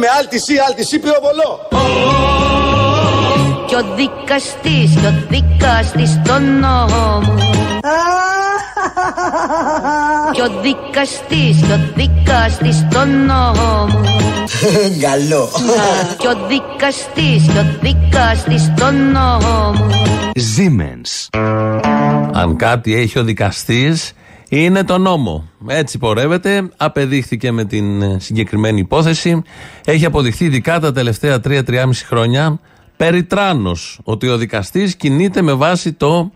Λέμε άλτισή, άλτισή πυροβολό Κι ο δικαστής, κι ο δικαστής των νόμων Κι ο δικαστής, κι ο δικαστής των νόμων Καλό. Κι ο δικαστής, κι ο δικαστής των νόμων Siemens. Αν κάτι έχει ο δικαστής είναι το νόμο. Έτσι πορεύεται. Απεδείχθηκε με την ε, συγκεκριμένη υπόθεση. Έχει αποδειχθεί ειδικά τα τελευταία 3-3,5 χρόνια περιτράνος ότι ο δικαστής κινείται με βάση το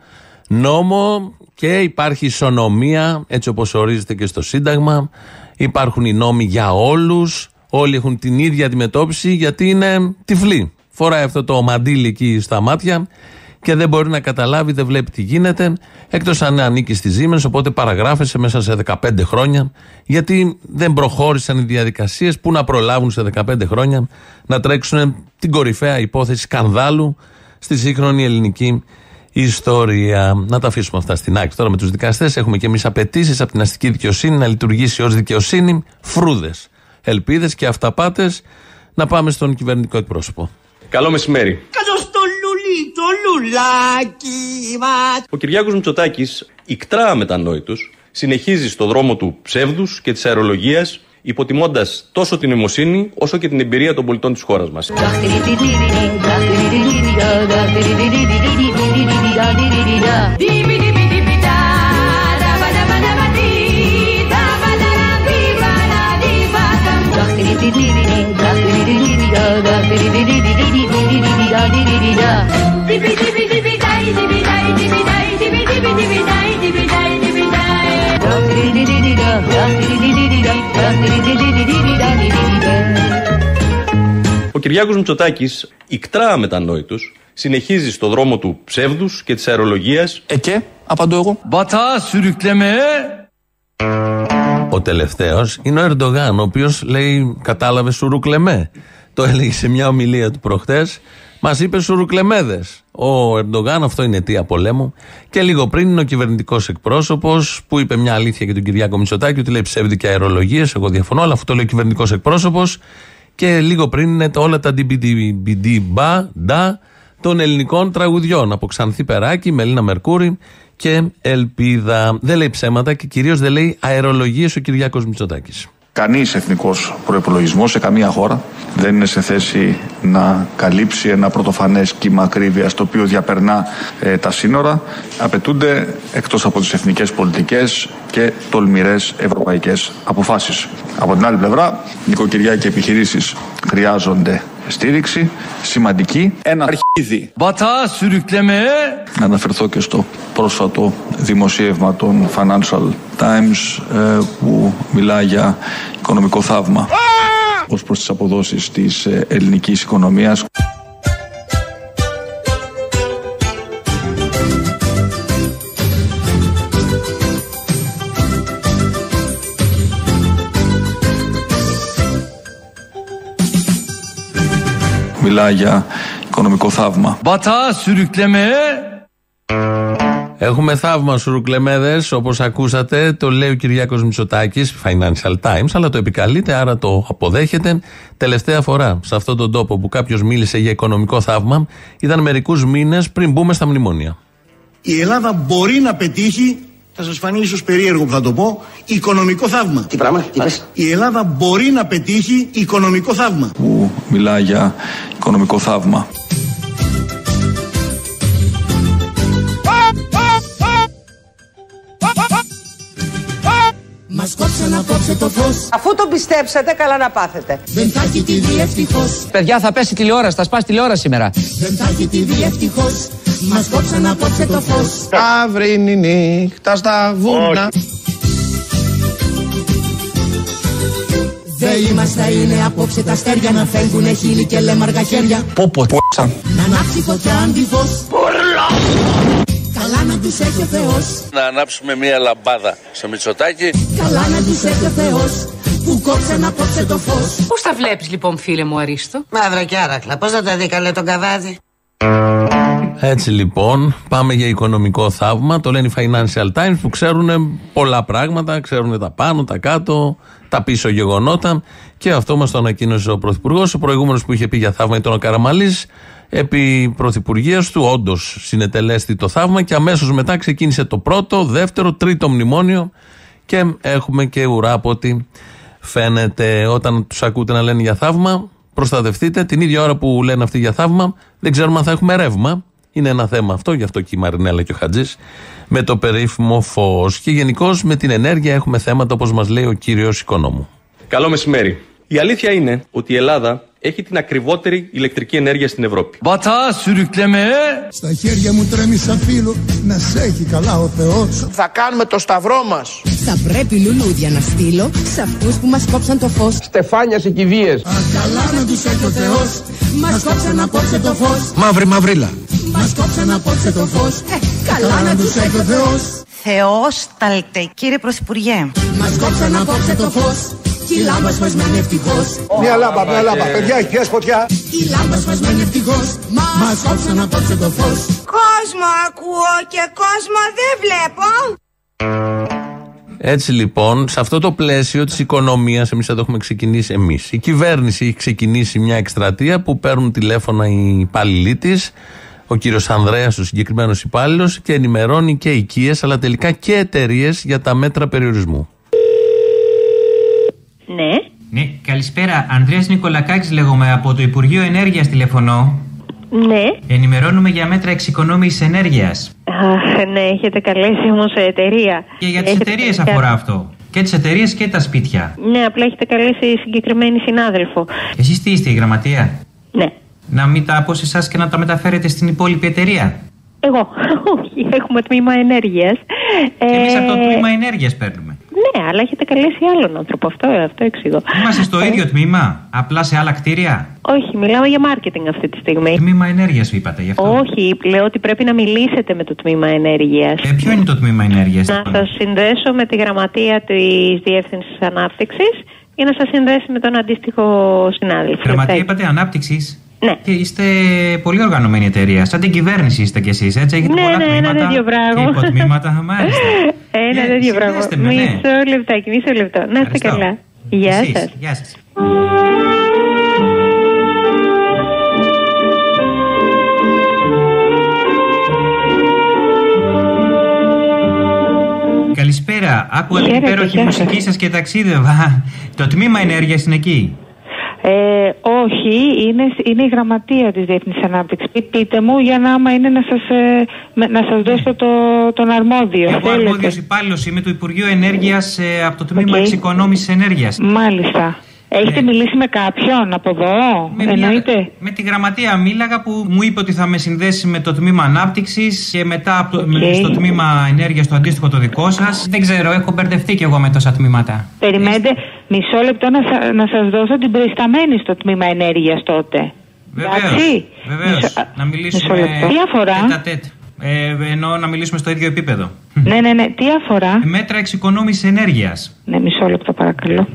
νόμο και υπάρχει ισονομία έτσι όπως ορίζεται και στο Σύνταγμα. Υπάρχουν οι νόμοι για όλους. Όλοι έχουν την ίδια αντιμετώπιση γιατί είναι τυφλοί. Φοράει αυτό το μαντίλι εκεί στα μάτια και δεν μπορεί να καταλάβει, δεν βλέπει τι γίνεται, εκτός αν ανήκει στη Siemens, οπότε παραγράφεσαι μέσα σε 15 χρόνια, γιατί δεν προχώρησαν οι διαδικασίες που να προλάβουν σε 15 χρόνια να τρέξουν την κορυφαία υπόθεση σκανδάλου στη σύγχρονη ελληνική ιστορία. Να τα αφήσουμε αυτά στην άκρη. Τώρα με τους δικαστές έχουμε και εμείς απαιτήσεις από την αστική δικαιοσύνη να λειτουργήσει ως δικαιοσύνη φρούδες. Ελπίδες και αυταπάτες. Να πάμε στον κυβερνητικό εκπρόσωπο. Καλό μεσημέρι. Κάτω στο λουλί, το λουλάκι μα. Ο Κυριάκος Μητσοτάκης, ικτρά αμετανόητος, συνεχίζει στο δρόμο του ψεύδους και της αερολογίας, υποτιμώντας τόσο την νοημοσύνη όσο και την εμπειρία των πολιτών της χώρας μας. Ο Κυριάκος Μητσοτάκης, ικτρά αμετανόητος, συνεχίζει στο δρόμο του ψεύδους και της αερολογίας Ε και, απαντώ εγώ. Batağa sürüklemeye Ο τελευταίος είναι ο Ερντογάν, ο οποίος λέει, κατάλαβες σουρουκλεμέ. Το έλεγε σε μια ομιλία του προχτές. Μας είπε σουρουκλεμέδε. Ο Ερντογάν, αυτό είναι αιτία πολέμου. Και λίγο πριν είναι ο κυβερνητικός εκπρόσωπος που είπε μια αλήθεια για τον Κυριάκο Μητσοτάκη, ότι λέει ψεύδικια αερολογίες. Εγώ διαφωνώ, αλλά αυτό το λέει ο κυβερνητικός εκπρόσωπος. Και λίγο πριν είναι το- όλα τα DBD μπα, ντα των ελληνικών τραγουδιών. Από Ξανθή Περάκη, Μελίνα Μερκούρη και Ελπίδα. Δεν λέει ψέματα και κυρίως δεν λέει αερολογίες ο Κυριάκος Μητσοτάκης. Κανείς εθνικός προϋπολογισμός σε καμία χώρα δεν είναι σε θέση να καλύψει ένα πρωτοφανές κύμα ακρίβειας το οποίο διαπερνά ε, τα σύνορα. Απαιτούνται εκτός από τις εθνικές πολιτικές και τολμηρές ευρωπαϊκές αποφάσεις. Από την άλλη πλευρά, νοικοκυριά και επιχειρήσεις χρειάζονται στήριξη σημαντική. Ένα αρχίδι Batağa sürüklemeye να αναφερθώ και στο πρόσφατο δημοσίευμα των Financial Times ε, που μιλάει για οικονομικό θαύμα ως προς τις αποδόσεις της ε, ελληνικής οικονομίας. Μιλάει για οικονομικό θαύμα. Batağa sürüklemeye Έχουμε θαύμα σουρουκλεμέδες, όπως ακούσατε. Το λέει ο Κυριάκος Μητσοτάκης, Financial Times, αλλά το επικαλείται, άρα το αποδέχεται. Τελευταία φορά σε αυτόν τον τόπο που κάποιος μίλησε για οικονομικό θαύμα ήταν μερικούς μήνες πριν μπούμε στα μνημόνια. Η Ελλάδα μπορεί να πετύχει, θα σας φανεί ίσως περίεργο που θα το πω, οικονομικό θαύμα. Τι πράγμα, τι είπες; Η Ελλάδα μπορεί να πετύχει οικονομικό θαύμα. που μιλάει για οικονομικό θαύμα. Μας κόψαν απόψε το φως. Αφού το πιστέψατε, καλά να πάθετε. Δεν θα έχει τη δει ευτυχώς. Παιδιά θα πέσει τηλεόραση, θα σπάσει τηλεόραση σήμερα. Δεν θα έχει τη δει ευτυχώς. Μας κόψαν απόψε το φως. Αύρινη νύχτα στα βουνά. Δε είμαστε είναι απόψε τα αστέρια Να φεύγουνε χείλη και λέμαργα χέρια. Πω πω π***σαν. Να ανάψει φωτιά αντιφως Καλά να τους έχει ο Θεός Να ανάψουμε μία λαμπάδα στο Μητσοτάκι. Καλά να τους έχει ο Θεός Που κόψαν απόψε το φως Πώς τα βλέπεις λοιπόν φίλε μου Αρίστο; Μαύρα και άρακλα. Πώς θα τα δει καλέ τον καβάδι; Έτσι λοιπόν, πάμε για οικονομικό θαύμα. Το λένε οι Financial Times που ξέρουν πολλά πράγματα, ξέρουν τα πάνω, τα κάτω, τα πίσω γεγονότα. Και αυτό μας το ανακοίνωσε ο Πρωθυπουργός. Ο προηγούμενος που είχε πει για θαύμα ήταν ο Καραμαλής. Επί πρωθυπουργίας του, όντως συνετελέστη το θαύμα και αμέσως μετά ξεκίνησε το πρώτο, δεύτερο, τρίτο μνημόνιο. Και έχουμε και ουρά από ό,τι φαίνεται. Όταν τους ακούτε να λένε για θαύμα, προστατευτείτε. Την ίδια ώρα που λένε αυτοί για θαύμα, δεν ξέρουμε αν θα έχουμε ρεύμα. Είναι ένα θέμα αυτό, γι' αυτό και η Μαρινέλα και ο Χατζής με το περίφημο φως. Και γενικώς με την ενέργεια έχουμε θέματα, όπως μας λέει ο κύριος Οικονόμου. Καλό μεσημέρι. Η αλήθεια είναι ότι η Ελλάδα έχει την ακριβότερη ηλεκτρική ενέργεια στην Ευρώπη. Βατά σουρουκλεμέ. Στα χέρια μου τρέμει σαν φίλο να σε έχει καλά ο Θεός Θα κάνουμε το σταυρό μας. Θα πρέπει λουλούδια να στείλω σε αυτούς που μας κόψαν το φως. Στεφάνια σε κηδείες. Καλά να τους έχει ο Θεός Μας κόψαν απόψε το φως Μαύρη μαυρίλα. Μας κόψαν απόψε το φως Ε, καλά να τους έχει ο Θεός Θεόσταλτε, κύριε Πρωθυπουργέ. Μας κόψαν απόψε το φως Κι η λάμπα σπασμένη ευτυχώς Μια λάμπα, μια λάμπα. Παιδιά, έχει πιάσει φωτιά. Η λάμπα σπασμένη ευτυχώς Μας κόψαν απόψε το φως Κόσμο ακούω και κόσμο δεν βλέπω. Έτσι λοιπόν, σε αυτό το πλαίσιο της οικονομίας, εμείς θα το έχουμε ξεκινήσει εμείς. Η κυβέρνηση έχει ξεκινήσει μια εκστρατεία που παίρνουν τηλέφωνα οι υπάλληλοι της, ο κύριος Ανδρέας, ο συγκεκριμένος υπάλληλος, και ενημερώνει και οικίες, αλλά τελικά και εταιρείες για τα μέτρα περιορισμού. Ναι. Ναι, καλησπέρα. Ανδρέας Νικολακάκης λέγομαι από το Υπουργείο Ενέργειας τηλεφωνώ. Ναι. Ενημερώνουμε για μέτρα εξοικονόμησης ενέργειας. Αχ, ναι, έχετε καλέσει όμως εταιρεία. Και για τις Έχετε εταιρείες κάποια- αφορά αυτό. Και τις εταιρείες και τα σπίτια. Ναι, απλά έχετε καλέσει συγκεκριμένη συνάδελφο. Εσείς τι είστε, η γραμματεία; Ναι. Να μην τα από σε εσάς και να τα μεταφέρετε στην υπόλοιπη εταιρεία; Εγώ. Όχι, έχουμε τμήμα ενέργειας. Και εμείς από το τμήμα ενέργειας παίρνουμε. Ναι, αλλά έχετε καλέσει άλλον άνθρωπο. Αυτό, αυτό εξηγώ. Είμαστε στο ίδιο τμήμα, απλά σε άλλα κτίρια; Όχι, μιλάω για marketing αυτή τη στιγμή. Τμήμα ενέργειας είπατε γι' αυτό. Όχι, λέω ότι πρέπει να μιλήσετε με το τμήμα ενέργειας. Ε, ποιο είναι το τμήμα ενέργειας. Να σας συνδέσω με τη γραμματεία της Διεύθυνσης Ανάπτυξης για να σας συνδέσει με τον αντίστοιχο συνάδελφο. Γραμματεία Εντάξει. είπατε ανάπτυξης. Ναι. Και είστε πολύ οργανωμένη εταιρεία. Σαν την κυβέρνηση είστε κι εσείς, έτσι; Έχετε Ναι, πολλά ναι, ένα τμήματα τέτοιο πράγμα. Και υποτμήματα, μάλιστα. Ένα Ε, τέτοιο πράγμα. συνδέστε με, ναι. Μισό λεπτάκι, μισό λεπτό. Να είστε Ευχαριστώ. καλά. Γεια Εσείς. σας. Γεια σας. Καλησπέρα. Άκουγα την Χαίρετε, υπέροχη γεια σας. μουσική σας και ταξίδευα. Το τμήμα ενέργειας είναι εκεί. Ε, όχι, είναι, είναι η γραμματεία της Διεθνής Ανάπτυξης. Πεί- Πείτε μου για να άμα είναι να σας, ε, με- να σας δώσω το, τον αρμόδιο. Εγώ Θέλετε. αρμόδιος υπάλληλος είμαι του Υπουργείου Ενέργειας από το τμήμα Οκ. εξοικονόμησης ενέργειας. Μάλιστα. Έχετε μιλήσει με κάποιον από εδώ, Με, μια- εννοείται; με τη γραμματεία μίλαγα που μου είπε ότι θα με συνδέσει με το τμήμα ανάπτυξης και μετά από το, με- στο τμήμα ενέργειας το αντίστοιχο το δικό σας. Δεν ξέρω, έχω μπερδευτεί κι εγώ με τόσα τμήματα. Περιμένετε μισό λεπτό να, σα, να σας δώσω την προϊσταμένη στο τμήμα ενέργειας τότε. Βεβαίως. Εντάξει. Βεβαίως. Μισό- α, Να μιλήσουμε. μισό λεπτό. Τι αφορά; τέτα τέτ. Ε, εννοώ να μιλήσουμε στο ίδιο επίπεδο. ναι, ναι, ναι. Τι αφορά; Μέτρα εξοικονόμησης ενέργειας. Ναι, μισό λεπτό παρακαλώ.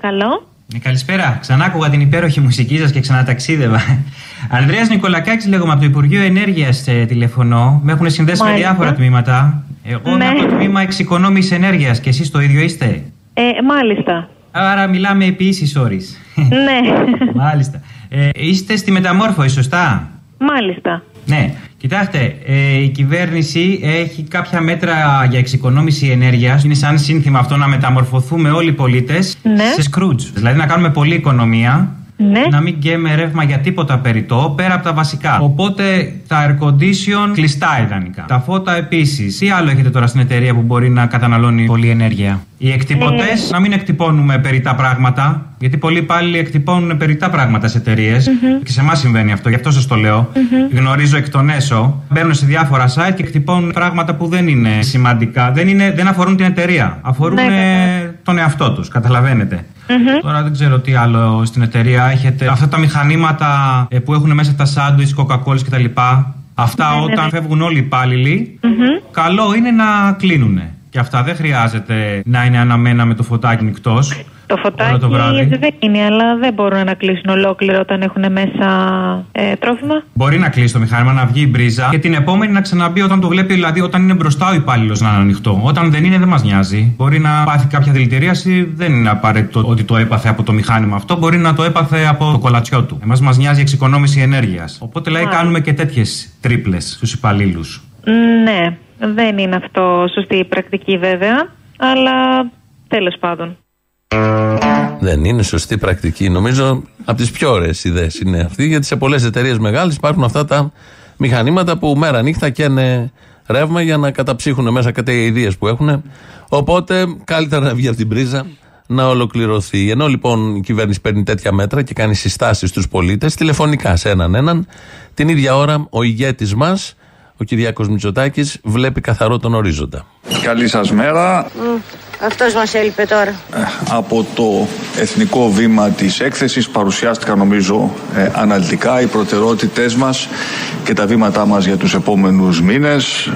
Παρακαλώ. Ε, καλησπέρα. Ξανά άκουγα την υπέροχη μουσική σας και ξαναταξίδευα. Ανδρέας Νικολακάκης λέγομαι από το Υπουργείο Ενέργειας τηλεφωνώ. Με έχουν συνδέσει με Μάλιστα. διάφορα τμήματα. Εγώ είμαι Ναι. από το τμήμα εξοικονόμησης ενέργειας και εσείς το ίδιο είστε; Ε, μάλιστα. Άρα μιλάμε επί ίσης όρης. ναι, Μάλιστα. Ε, είστε στη μεταμόρφωση, σωστά; μάλιστα. Ναι. Κοιτάξτε, ε, η κυβέρνηση έχει κάποια μέτρα για εξοικονόμηση ενέργειας. Είναι σαν σύνθημα αυτό να μεταμορφωθούμε όλοι οι πολίτες Ναι. σε Scrooge. Δηλαδή να κάνουμε πολλή οικονομία. Ναι. Να μην γκαίμε ρεύμα για τίποτα περιττό πέρα από τα βασικά. Οπότε τα air condition κλειστά ιδανικά. Τα φώτα επίσης. Τι άλλο έχετε τώρα στην εταιρεία που μπορεί να καταναλώνει πολλή ενέργεια; Οι εκτυπωτές Ε. να μην εκτυπώνουμε περιττά πράγματα. Γιατί πολλοί υπάλληλοι εκτυπώνουν περιττά πράγματα σε εταιρείες. Και σε εμάς συμβαίνει αυτό, γι' αυτό σας το λέω. Γνωρίζω εκ των έσω. Μπαίνουν σε διάφορα site και εκτυπώνουν πράγματα που δεν είναι σημαντικά. Δεν, είναι, δεν αφορούν την εταιρεία. Αφορούν Ναι, ε, τον εαυτό τους. Καταλαβαίνετε. Τώρα δεν ξέρω τι άλλο στην εταιρεία έχετε. Αυτά τα μηχανήματα ε, που έχουν μέσα τα σάντουιτς, κοκακόλες κτλ. Αυτά Ναι, ναι, όταν ναι. φεύγουν όλοι οι υπάλληλοι, καλό είναι να κλείνουν. Και αυτά δεν χρειάζεται να είναι αναμένα με το φωτάκι νυχτό. Το φωτάκι δεν είναι, αλλά δεν μπορούν να κλείσουν ολόκληρο όταν έχουν μέσα ε, τρόφιμα. Μπορεί να κλείσει το μηχάνημα, να βγει η μπρίζα και την επόμενη να ξαναμπεί όταν το βλέπει, δηλαδή όταν είναι μπροστά ο υπάλληλος να είναι ανοιχτό. Όταν δεν είναι, δεν μας νοιάζει. Μπορεί να πάθει κάποια δηλητηρίαση, δεν είναι απαραίτητο ότι το έπαθε από το μηχάνημα αυτό, μπορεί να το έπαθε από το κολατσιό του. Εμάς μας νοιάζει η εξοικονόμηση ενέργειας. Οπότε λέει κάνουμε και τέτοιες τρίπλες στους υπαλλήλους. Ναι, δεν είναι αυτό σωστή πρακτική βέβαια, αλλά τέλος πάντων. Δεν είναι σωστή πρακτική. Νομίζω από τις πιο ωραίες ιδέες είναι αυτή, γιατί σε πολλές εταιρείες μεγάλες υπάρχουν αυτά τα μηχανήματα που μέρα νύχτα καίνε ρεύμα για να καταψύχουν μέσα κάτι ιδέες που έχουν. Οπότε καλύτερα να βγει από την πρίζα να ολοκληρωθεί. Ενώ λοιπόν η κυβέρνηση παίρνει τέτοια μέτρα και κάνει συστάσεις στους πολίτες τηλεφωνικά σε έναν έναν, την ίδια ώρα ο ηγέτης μας, ο Κυριάκος Μητσοτάκης, βλέπει καθαρό τον ορίζοντα. Καλή σας μέρα. Αυτός μας έλειπε τώρα. Από το εθνικό βήμα της έκθεσης παρουσιάστηκαν νομίζω ε, αναλυτικά οι προτεραιότητές μας και τα βήματά μας για τους επόμενους μήνες.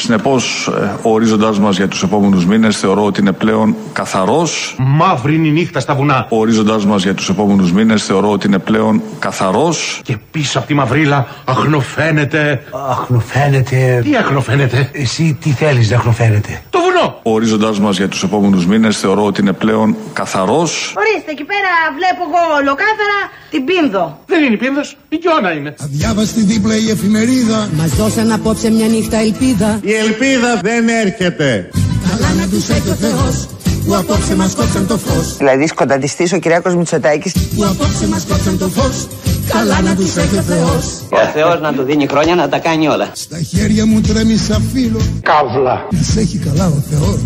Συνεπώς, ο ορίζοντάς μας για τους επόμενους μήνες θεωρώ ότι είναι πλέον καθαρός. Μαύρη είναι η νύχτα στα βουνά. Ο ορίζοντάς μας για τους επόμενους μήνες θεωρώ ότι είναι πλέον καθαρός. Και πίσω από τη μαυρίλα αχνοφαίνεται. Αχνοφαίνεται. Τι αχνοφαίνεται. Εσύ τι θέλεις να αχνοφαίνεται. Το βουνό. Ο ορίζοντάς μας για τους επόμενους μήνες θεωρώ ότι είναι πλέον καθαρός. Ορίστε, εκεί πέρα βλέπω εγώ ολοκάθαρα την πίνδο. Δεν είναι η πίνδος, η Γιώνα είναι. Αδιάβαστη δίπλα η εφημερίδα. Μας δώσαν απόψε μια νύχτα ελπίδα. Η ελπίδα δεν έρχεται. Καλά να τους έχει ο Θεός που απόψε μας κόψαν το φως. Δηλαδή σκοταντιστής ο Κυριάκος Μητσοτάκης. Που απόψε μας κόψαν το φως. Καλά να τους έχει ο Θεός. Ο Θεός να του δίνει χρόνια να τα κάνει όλα. Στα χέρια μου τρέμει σαν φύλλο. Καύλα. Να σε έχει καλά ο Θεός.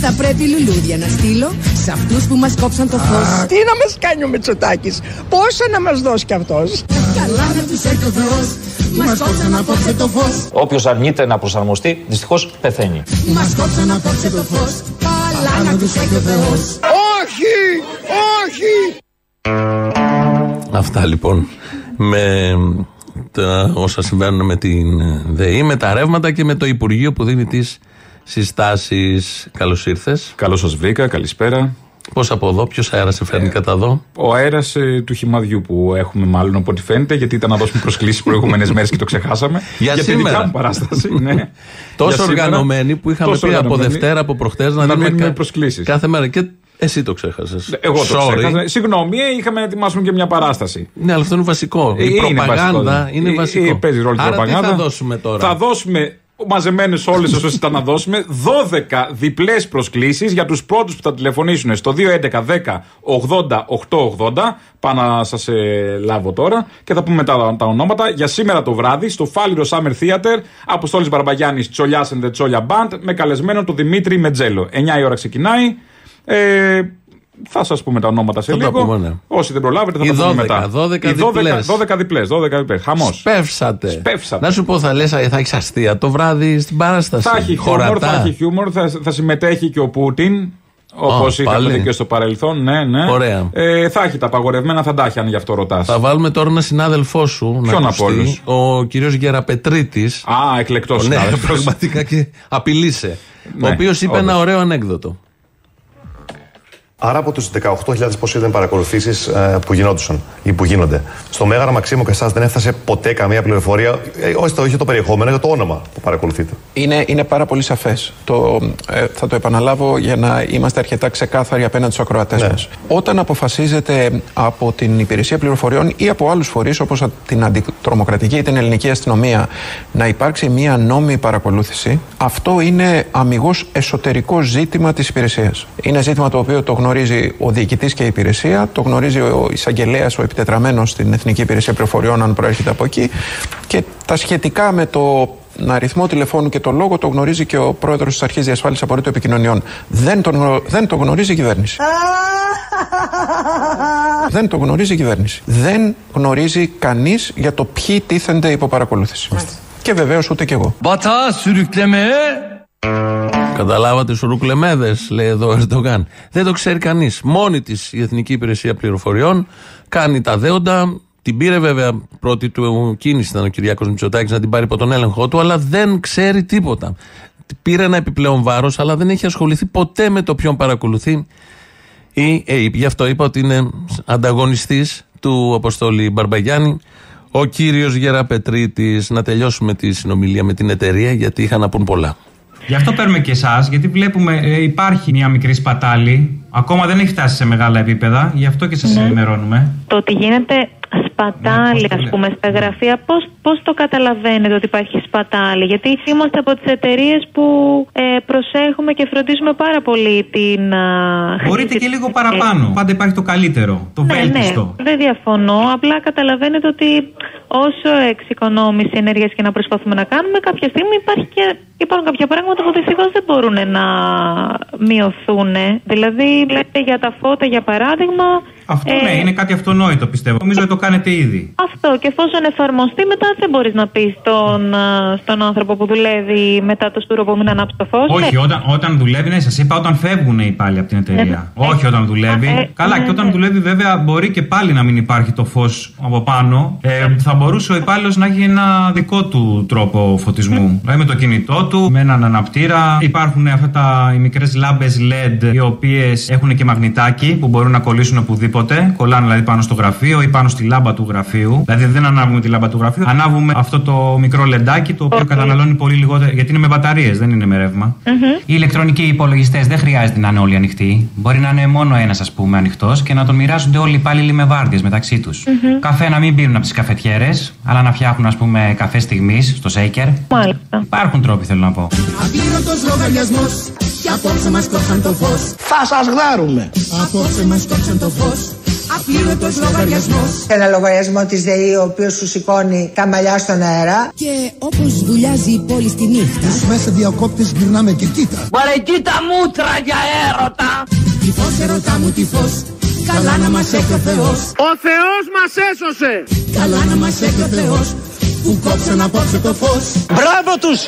Θα πρέπει λουλούδια να στείλω σε αυτούς που μας κόψαν το φως. Τι να μας κάνει ο Μητσοτάκης; Πόσα να μας δώσει κι αυτός; Καλά να τους έχει ο Θεός που μας κόψαν απόψε το φως. Όποιος αρνείται να προσαρμοστεί, δυστυχώς πεθαίνει. Μας κόψαν απόψε το φως. Καλά να τους έχει ο Θεός. Όχι! Όχι! Αυτά λοιπόν με τα, όσα συμβαίνουν με την ΔΕΗ, με τα ρεύματα και με το Υπουργείο που δίνει τις συστάσεις. Καλώς ήρθες. Καλώς σας βρήκα, καλησπέρα. Πώς από εδώ, ποιος αέρας σε φέρνει κατά εδώ; Ο αέρας ε, του χυμαδιού που έχουμε, μάλλον από ό,τι φαίνεται, γιατί ήταν να δώσουμε προσκλήσεις προηγούμενες μέρες και το ξεχάσαμε. Για τη σήμερα. δικιά μου παράσταση. Ναι. Τόσο Για σήμερα, οργανωμένοι που είχαμε τόσο πει από οργανωμένοι, Δευτέρα, από προχτές να, να δίνουμε δίνουμε κα- προσκλήσεις. Κάθε μέρα. Και εσύ το ξέχασες. Εγώ το Sorry. ξέχασα. Συγγνώμη, ε, είχαμε να ετοιμάσουμε και μια παράσταση. Ναι, αλλά αυτό είναι βασικό. Ε, η είναι προπαγάνδα βασικό. είναι Ε, βασικό. ε, παίζει ρόλο η Άρα προπαγάνδα. τι θα δώσουμε τώρα; Θα δώσουμε μαζεμένες όλες όσες ήταν να δώσουμε 12 διπλές προσκλήσεις για τους πρώτους που θα τηλεφωνήσουν στο 211 10 80 880. Πάω να σας λάβω τώρα και θα πούμε τα, τα ονόματα. Για σήμερα το βράδυ στο Φάληρο Summer Theater, Αποστόλης Μπαρμπαγιάννης Τσολιάς and the Τσόλια Band με καλεσμένο τον Δημήτρη Μετζέλο. 9 η ώρα ξεκινάει. Ε, θα σας πούμε τα ονόματα σε Θα τα λίγο. πούμε, ναι. Όσοι δεν προλάβετε θα Οι τα πούμε 12, μετά. 12 Οι 12 διπλές. 12 διπλές. 12 διπλές. Χαμός. Σπεύσατε. Σπεύσατε. Να σου πω, θα λες, θα έχεις αστεία το βράδυ στην παράσταση. Θα έχει χιούμορ, Χωρατά. θα έχει χιούμορ, θα, θα συμμετέχει και ο Πούτιν. Όπως Α, είχαμε πάλι. δει και στο παρελθόν, ναι, ναι. Ωραία. Ε, θα έχει τα απαγορευμένα, θα τα έχει αν γι' αυτό ρωτάς. Θα βάλουμε τώρα ένα συνάδελφό σου. Ποιον να από ακουστεί, όλους; Ο κύριος Γεραπετρίτης. Α, εκλεκτός Ναι, συνάδελφος. πραγματικά και απειλήσε. Ναι, ο οποίος είπε όντως. ένα ωραίο ανέκδοτο. Άρα από τους 18.000 πόσο ήταν παρακολουθήσεις που γινόντουσαν ή που γίνονται. Στο Μέγαρα Μαξίμου και εσάς δεν έφτασε ποτέ καμία πληροφορία, ε, όχι, το, όχι το περιεχόμενο, για το όνομα που παρακολουθείτε. Είναι, είναι πάρα πολύ σαφές. Ε, θα το επαναλάβω για να είμαστε αρκετά ξεκάθαροι απέναντι στους ακροατές Ναι. μας. Όταν αποφασίζεται από την υπηρεσία πληροφοριών ή από άλλους φορείς όπως την αντιτρομοκρατική ή την ελληνική αστυνομία να υπάρξει μια νόμιμη παρακολούθηση, αυτό είναι αμυγός εσωτερικό ζήτημα της υπηρεσίας. Είναι ζήτημα το οποίο το γνωρίζει ο διοικητής και η υπηρεσία, το γνωρίζει ο εισαγγελέας, ο επιτετραμένος στην Εθνική Υπηρεσία Πληροφοριών, αν προέρχεται από εκεί. Και τα σχετικά με το αριθμό τηλεφώνου και το λόγο το γνωρίζει και ο πρόεδρος της Αρχής Διασφάλισης Απορρίτου Επικοινωνιών. Δεν, τον, γνω- δεν το γνωρίζει η κυβέρνηση. δεν το γνωρίζει η κυβέρνηση. Δεν γνωρίζει κανείς για το ποιοι τίθενται υπό παρακολούθηση. Και βεβαίως ούτε κι εγώ. Batağa sürüklemeye Καταλάβατε σουρουκλεμέδε, λέει εδώ ο Ερντογάν. Δεν το ξέρει κανείς. Μόνη της η Εθνική Υπηρεσία Πληροφοριών κάνει τα δέοντα. Την πήρε βέβαια πρώτη του κίνηση ήταν ο Κυριάκος Μητσοτάκης να την πάρει υπό τον έλεγχό του, αλλά δεν ξέρει τίποτα. πήρε ένα επιπλέον βάρος, αλλά δεν έχει ασχοληθεί ποτέ με το ποιον παρακολουθεί. Ή, ε, γι' αυτό είπα ότι είναι ανταγωνιστής του Αποστόλη Μπαρμπαγιάννη, ο κύριος Γεραπετρίτης. Να τελειώσουμε τη συνομιλία με την εταιρεία, γιατί είχαν να πούν πολλά. Γι' αυτό παίρνουμε και εσάς, γιατί βλέπουμε ε, υπάρχει μια μικρή σπατάλη. Ακόμα δεν έχει φτάσει σε μεγάλα επίπεδα, γι' αυτό και σας Ναι. ενημερώνουμε. Το ότι γίνεται σπατάλη, Ναι, πώς το ας πούμε, στα γραφεία, πώς, πώς το καταλαβαίνετε ότι υπάρχει σπατάλη; Γιατί είμαστε από τις εταιρείες που ε, προσέχουμε και φροντίζουμε πάρα πολύ την α, Μπορείτε χρήση και λίγο της παραπάνω. Πάντα υπάρχει το καλύτερο, το Ναι, βέλτιστο. ναι, δεν διαφωνώ. Απλά καταλαβαίνετε ότι όσο εξοικονόμηση ενέργειας και να προσπαθούμε να κάνουμε, κάποια στιγμή υπάρχει και, υπάρχουν κάποια πράγματα που δυστυχώς δεν μπορούν να μειωθούν. Δηλαδή, λέτε για τα φώτα, για παράδειγμα. Αυτό ε, ναι, είναι κάτι αυτονόητο πιστεύω. Νομίζω ότι το κάνετε ήδη. Αυτό και εφόσον εφαρμοστεί, μετά δεν μπορείς να πεις στον, α, στον άνθρωπο που δουλεύει μετά το στούρο που μην ανάψει το φως. Όχι, όταν, όταν δουλεύει, ναι, σας είπα όταν φεύγουν οι υπάλληλοι από την εταιρεία. Ναι. Όχι όταν δουλεύει. Ε, Καλά, ναι, και όταν ναι. δουλεύει, βέβαια, μπορεί και πάλι να μην υπάρχει το φως από πάνω. Ε, θα μπορούσε ο υπάλληλος να έχει ένα δικό του τρόπο φωτισμού. Δηλαδή με το κινητό του, με έναν αναπτήρα. Υπάρχουν αυτά τα, οι μικρές λάμπες LED, οι οποίες έχουν και μαγνητάκι που μπορούν να κολλήσουν οπουδήποτε. Κολλάνε δηλαδή πάνω στο γραφείο ή πάνω στη λάμπα του γραφείου. Δηλαδή δεν ανάβουμε τη λάμπα του γραφείου, ανάβουμε αυτό το μικρό λεντάκι το οποίο καταναλώνει πολύ λιγότερο. Γιατί είναι με μπαταρίες, δεν είναι με ρεύμα. Οι ηλεκτρονικοί υπολογιστές δεν χρειάζεται να είναι όλοι ανοιχτοί. Μπορεί να είναι μόνο ένας, ας πούμε, ανοιχτός και να τον μοιράζονται όλοι οι υπάλληλοι με βάρδιες μεταξύ τους. Καφέ να μην πίνουν από τις καφετιέρες, αλλά να φτιάχνουν, ας πούμε, καφέ στιγμής στο shaker. Μάλιστα. Υπάρχουν τρόποι, θέλω να πω. Απλήρωτος λογαριασμός και απόψε μας κόψαν το φως. Θα σας γδάρουμε. Απόψε μας κόψαν το φως. Απλήρωτος λογαριασμός. Ένα λογαριασμό της ΔΕΗ ο οποίος σου σηκώνει τα μαλλιά στον αέρα. Και όπως δουλειάζει η πόλη στη νύχτα. Τους μέσα διακόπτες γυρνάμε και κοίτα. Μωρέ κοίτα μούτρα για έρωτα. Τυφός ερωτά μου τυφός. Καλά να μας έχει ο Θεός. Ο Θεός μας έσωσε. Καλά να μας έχει ο Θεός. Που κόψαν απόψε το φως. Μπράβο τους.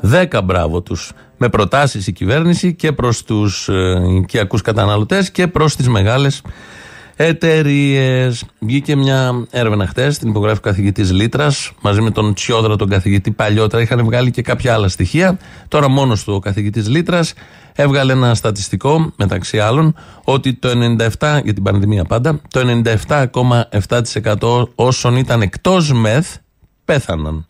Δέκα μπράβο τους. Με προτάσεις η κυβέρνηση και προς τους ε, οικιακούς καταναλωτές και προς τις μεγάλες εταιρείες. Βγήκε μια έρευνα χτες, την υπογράφει ο καθηγητής Λίτρας, μαζί με τον Τσιόδρα, τον καθηγητή παλιότερα. Είχαν βγάλει και κάποια άλλα στοιχεία. Τώρα μόνος του ο καθηγητής Λίτρας έβγαλε ένα στατιστικό, μεταξύ άλλων, ότι το 97, για την πανδημία πάντα, το 97,7% όσων ήταν εκτός μεθ πέθαναν.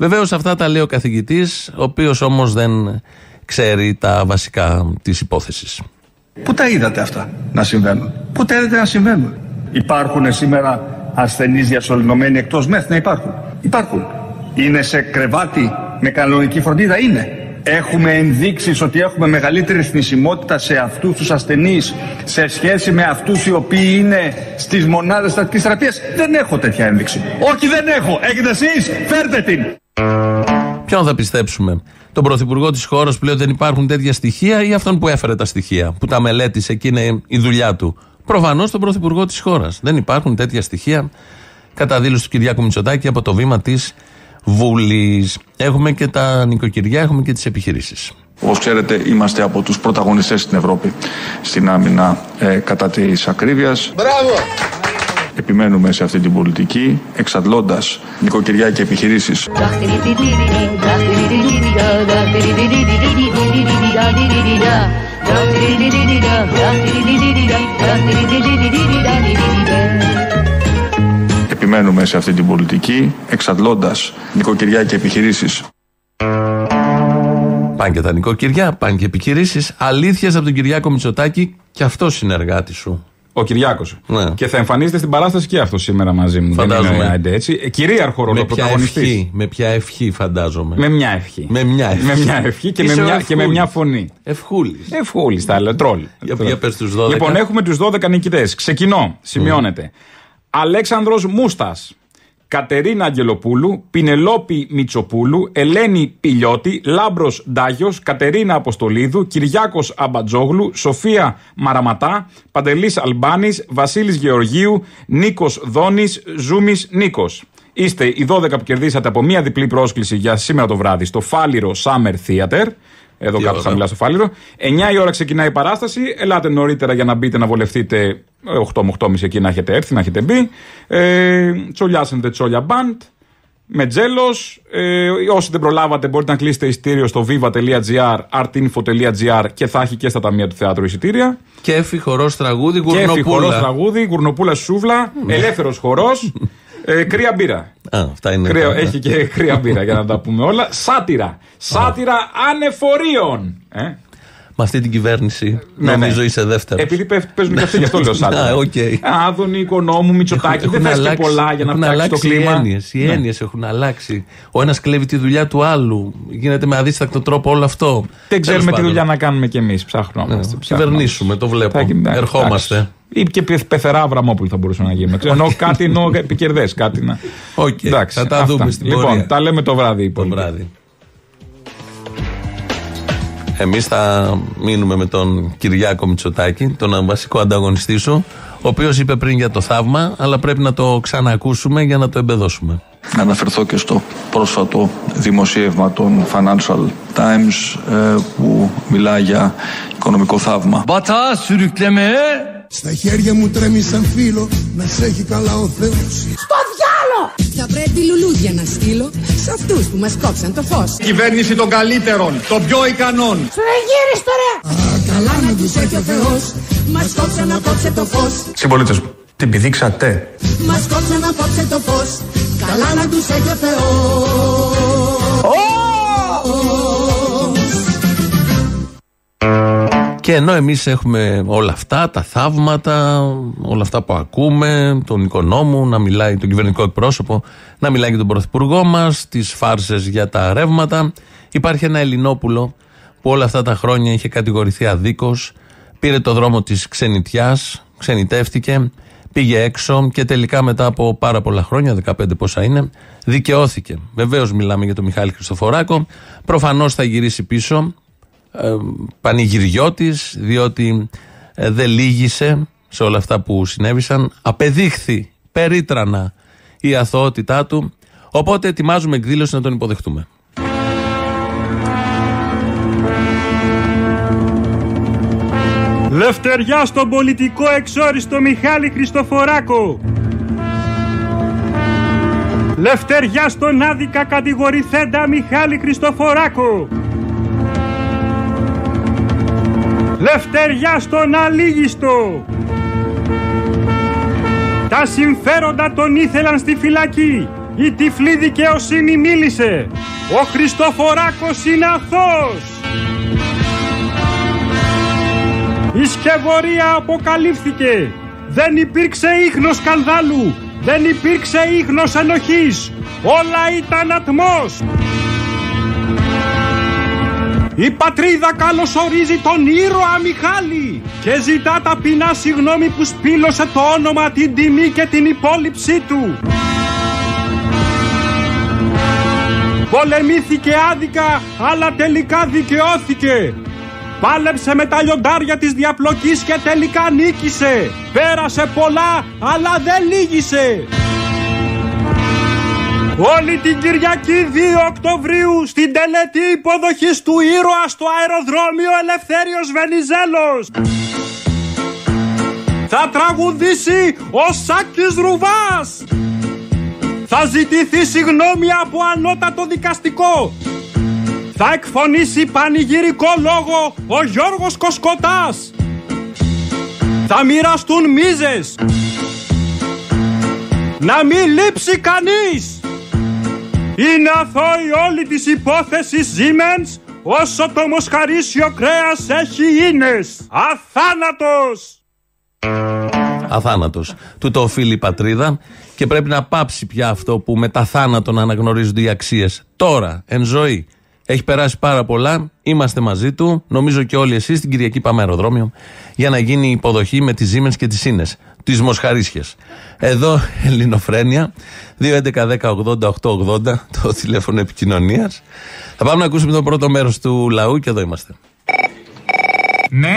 Βεβαίως αυτά τα λέει ο καθηγητής, ο οποίος όμως δεν ξέρει τα βασικά της υπόθεσης. Πού τα είδατε αυτά να συμβαίνουν; Πού τα είδατε να συμβαίνουν; Υπάρχουν σήμερα ασθενείς διασωληνωμένοι εκτός μεθ; Να υπάρχουν. Υπάρχουν. Είναι σε κρεβάτι με κανονική φροντίδα; Είναι. Έχουμε ενδείξεις ότι έχουμε μεγαλύτερη θνησιμότητα σε αυτούς τους ασθενείς σε σχέση με αυτούς οι οποίοι είναι στις μονάδες στατικής θεραπείας; Δεν έχω τέτοια ένδειξη. Όχι δεν έχω. Έχετε εσείς. Φέρτε την. Ποιον θα πιστέψουμε, τον πρωθυπουργό της χώρας που λέει ότι δεν υπάρχουν τέτοια στοιχεία ή αυτόν που έφερε τα στοιχεία, που τα μελέτησε και είναι η δουλειά του; Προφανώς τον πρωθυπουργό της χώρας. Δεν υπάρχουν τέτοια στοιχεία. Κατά δήλωση του Κυριάκου Μητσοτάκη από το βήμα της Βουλής. Έχουμε και τα νοικοκυριά, έχουμε και τις επιχειρήσεις. Όπως ξέρετε είμαστε από τους πρωταγωνιστές στην Ευρώπη στην άμυνα ε, κατά της ακρίβειας. Μπράβο. Επιμένουμε σε αυτή την πολιτική εξαντλώντας νοικοκυριά και επιχειρήσεις Επιμένουμε σε αυτή την πολιτική εξαντλώντας νοικοκυριά και επιχειρήσεις Πάνε και τα νοικοκυριά, πάνε και επιχειρήσεις. Αλήθεια από τον Κυριάκο Μητσοτάκη και αυτός συνεργάτης σου. Ο Κυριάκος. Ναι. Και θα εμφανίζεται στην παράσταση και αυτό σήμερα μαζί μου. Φαντάζομαι. Δεν είναι άντε έτσι. Ε, Κυρίαρχο ρόλο Με ποια, πρωταγωνιστής. ευχή, με ποια ευχή, φαντάζομαι. Με μια ευχή. Με μια ευχή. Με μια ευχή και, με Είσαι ο μια, και με Ευχούλης. μια φωνή. Ευχούλης. Ευχούλης, τα λέω, τρόλ. Για, για πες τους 12. Λοιπόν, έχουμε τους 12 νικητές. Ξεκινώ. Σημειώνεται. Αλέξανδρος Μούστας Κατερίνα Αγγελοπούλου, Πινελόπη Μιτσοπούλου, Ελένη Πιλιώτη, Λάμπρος Ντάγιος, Κατερίνα Αποστολίδου, Κυριάκος Αμπατζόγλου, Σοφία Μαραματά, Παντελής Αλμπάνης, Βασίλης Γεωργίου, Νίκος Δόνης, Ζούμης Νίκος. Είστε οι 12 που κερδίσατε από μία διπλή πρόσκληση για σήμερα το βράδυ στο Φάληρο Summer Theater. Εδώ Τι κάτω ώρα. χαμηλά στο Φάληρο. 9 η ώρα ξεκινάει η παράσταση. Ελάτε νωρίτερα για να μπείτε να βολευτείτε. ε, 8 με 8.30 εκεί να έχετε έρθει, να έχετε μπει. Ε, τσολιάσετε τσόλια μπαντ. με τζέλος. Ε, όσοι δεν προλάβατε, μπορείτε να κλείσετε εισιτήριο στο viva.gr, artinfo.gr και θα έχει και στα ταμεία του θεάτρου εισιτήρια. Κέφι, χορός, τραγούδι, Κέφι, χορός, γουρνοπούλα. τραγούδι, γουρνοπούλα σούβλα, ελεύθερος χορός. Ε, κρύα μπύρα. Α, αυτά είναι. Κρύα, τα- έχει και κρύα μπύρα για να τα πούμε όλα. Σάτυρα. Σάτυρα ανεφορίων. Ε; Με αυτή την κυβέρνηση Ναι, νομίζω ναι. είσαι δεύτερος. Επειδή πέφ- παίζουν και αυτοί, γι' αυτό λέω σάτυρα. Α, οκ. Άδωνη, οικονόμου, Μητσοτάκη. Δεν θες και πολλά για να έχουν φτιάξει το αλλάξει κλίμα. Οι έννοιες, οι Ναι. έννοιες έχουν αλλάξει. Ο ένας κλέβει τη δουλειά του άλλου. Γίνεται με αδίστακτο τρόπο όλο αυτό. Δεν ξέρουμε τι Τέλος δουλειά πάντων. να κάνουμε κι εμείς. Ψάχνουμε. Κυβερνήσουμε, το βλέπω. Ερχόμαστε. Ή και πε- πεθερά Αβραμόπουλοι θα μπορούσαν να γίνουν. Ξέρω, Ενώ κάτι εννοώ επικερδές. Κάτι να. Οκ, Εντάξει, θα τα αυτά. δούμε στην Λοιπόν, πορεία. τα λέμε το βράδυ. Το βράδυ. Εμείς θα μείνουμε με τον Κυριάκο Μητσοτάκη, τον βασικό ανταγωνιστή σου, ο οποίος είπε πριν για το θαύμα, αλλά πρέπει να το ξανακούσουμε για να το εμπεδώσουμε. Να αναφερθώ και στο πρόσφατο δημοσίευμα των Financial Times ε, που μιλάει για οικονομικό θαύμα. Batağa sürüklemeye Στα χέρια μου τρέμει σαν φίλο Να σε έχει καλά ο Θεός Στο διάλο! Θα πρέπει λουλούδια να στείλω σε αυτούς που μας κόψαν το φως. Κυβέρνηση των καλύτερων, των πιο ικανών. Σου εγύριστο ρε! Α, καλά να τους έχει ο Θεός Μας κόψαν απόψε το φως. Συμπολίτε μου, την πηδήξατε. Μας κόψαν απόψε το φως. Καλά να τους έχει ο Θεός. Και ενώ εμείς έχουμε όλα αυτά, τα θαύματα, όλα αυτά που ακούμε, τον οικονόμου να μιλάει, τον κυβερνητικό εκπρόσωπο, να μιλάει για τον πρωθυπουργό μας, τις φάρσες για τα ρεύματα, υπάρχει ένα Ελληνόπουλο που όλα αυτά τα χρόνια είχε κατηγορηθεί αδίκως, πήρε το δρόμο της ξενιτιάς, ξενιτεύτηκε, πήγε έξω και τελικά μετά από πάρα πολλά χρόνια, 15 πόσα είναι, δικαιώθηκε. Βεβαίως μιλάμε για τον Μιχάλη Χριστοφοράκο. Προφανώς θα γυρίσει πίσω ε, πανηγυριώτης διότι ε, δεν λύγησε σε όλα αυτά που συνέβησαν απεδείχθη περίτρανα η αθωότητά του οπότε ετοιμάζουμε εκδήλωση να τον υποδεχτούμε Λευτεριά στον πολιτικό εξόριστο Μιχάλη Χριστοφοράκο. Λευτεριά στον άδικα κατηγορηθέντα Μιχάλη Χριστοφοράκο. Λευτεριά στον αλήγιστο. Τα συμφέροντα τον ήθελαν στη φυλακή. Η τυφλή δικαιοσύνη μίλησε. Ο Χριστοφοράκος είναι αθώος. Η σκευωρία αποκαλύφθηκε. Δεν υπήρξε ίχνος σκανδάλου. Δεν υπήρξε ίχνος ενοχής. Όλα ήταν ατμός. Η πατρίδα καλωσορίζει τον ήρωα Μιχάλη και ζητά ταπεινά συγγνώμη που σπήλωσε το όνομα, την τιμή και την υπόλοιψή του. Πολεμήθηκε άδικα, αλλά τελικά δικαιώθηκε. Πάλεψε με τα λιοντάρια της διαπλοκής και τελικά νίκησε. Πέρασε πολλά, αλλά δεν λύγησε. Όλη την Κυριακή 2 Οκτωβρίου στην τελετή υποδοχής του ήρωα στο αεροδρόμιο Ελευθέριος Βενιζέλος. Θα τραγουδήσει ο Σάκης Ρουβάς. Θα ζητηθεί συγγνώμη από ανώτατο δικαστικό. Θα εκφωνήσει πανηγυρικό λόγο ο Γιώργος Κοσκοτάς. Θα μοιραστούν μίζες. Να μην λείψει κανείς. Είναι αθώη όλη της υπόθεσης Siemens όσο το μοσχαρίσιο κρέας έχει ίνες. Αθάνατος! Αθάνατος. Του το οφείλει η πατρίδα και πρέπει να πάψει πια αυτό που με τα θάνατο να αναγνωρίζονται οι αξίες. Τώρα, εν ζωή. Έχει περάσει πάρα πολλά. Είμαστε μαζί του. Νομίζω και όλοι εσείς την Κυριακή πάμε αεροδρόμιο για να γίνει η υποδοχή με τις Siemens και τις Σίνε. Τις Μοσχαρίσιε. Εδώ Ελληνοφρένια. 2.11.10.80.880 το τηλέφωνο επικοινωνίας. Θα πάμε να ακούσουμε το πρώτο μέρος του λαού και εδώ είμαστε. Ναι.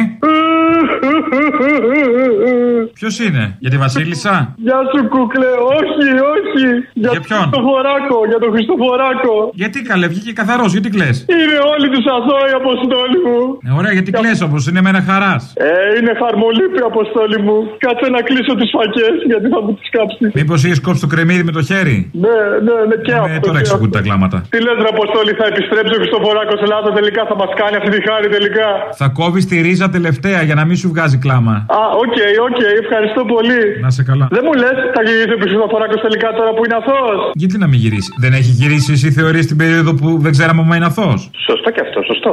Ποιος είναι, για τη Βασίλισσα; Γεια σου, κούκλε. Όχι, όχι. Για, Για ποιον; τον Χριστοφοράκο. Για τον Χριστοφοράκο. Γιατί καλέ, βγήκε καθαρός, γιατί κλαις. Είναι όλοι τους αθώοι, αποστόλη μου. Ε, ωραία, γιατί κλαις όμως, είναι μέρα χαράς. Ε, είναι χαρμολύπη, αποστόλη μου. Κάτσε να κλείσω τις φακές, γιατί θα μου τις κάψεις. Μήπως είχε κόψει το κρεμμύδι με το χέρι; Ναι, ναι, ναι, και Ε, αυτό. τώρα και εξηγούνται αυτό. τα κλάματα. Τι λες ρε Αποστόλη, θα επιστρέψει ο Χριστοφοράκος Ελλάδα τελικά, θα μας κάνει αυτή τη χάρη τελικά. Θα κόβεις τη ρίζα τελευταία για να μην σου βγάζει κλάμα. Α, οκ, οκ, ευχαριστώ πολύ. Να σε καλά. Δεν μου λες, θα γυρίσει ο Χριστοφοράκος τελικά τώρα που είναι αθώος; Γιατί να μην γυρίσει; Δεν έχει γυρίσει, εσύ θεωρείς την περίοδο που δεν ξέραμε αν είναι αθώος; Σωστό και αυτό, σωστό.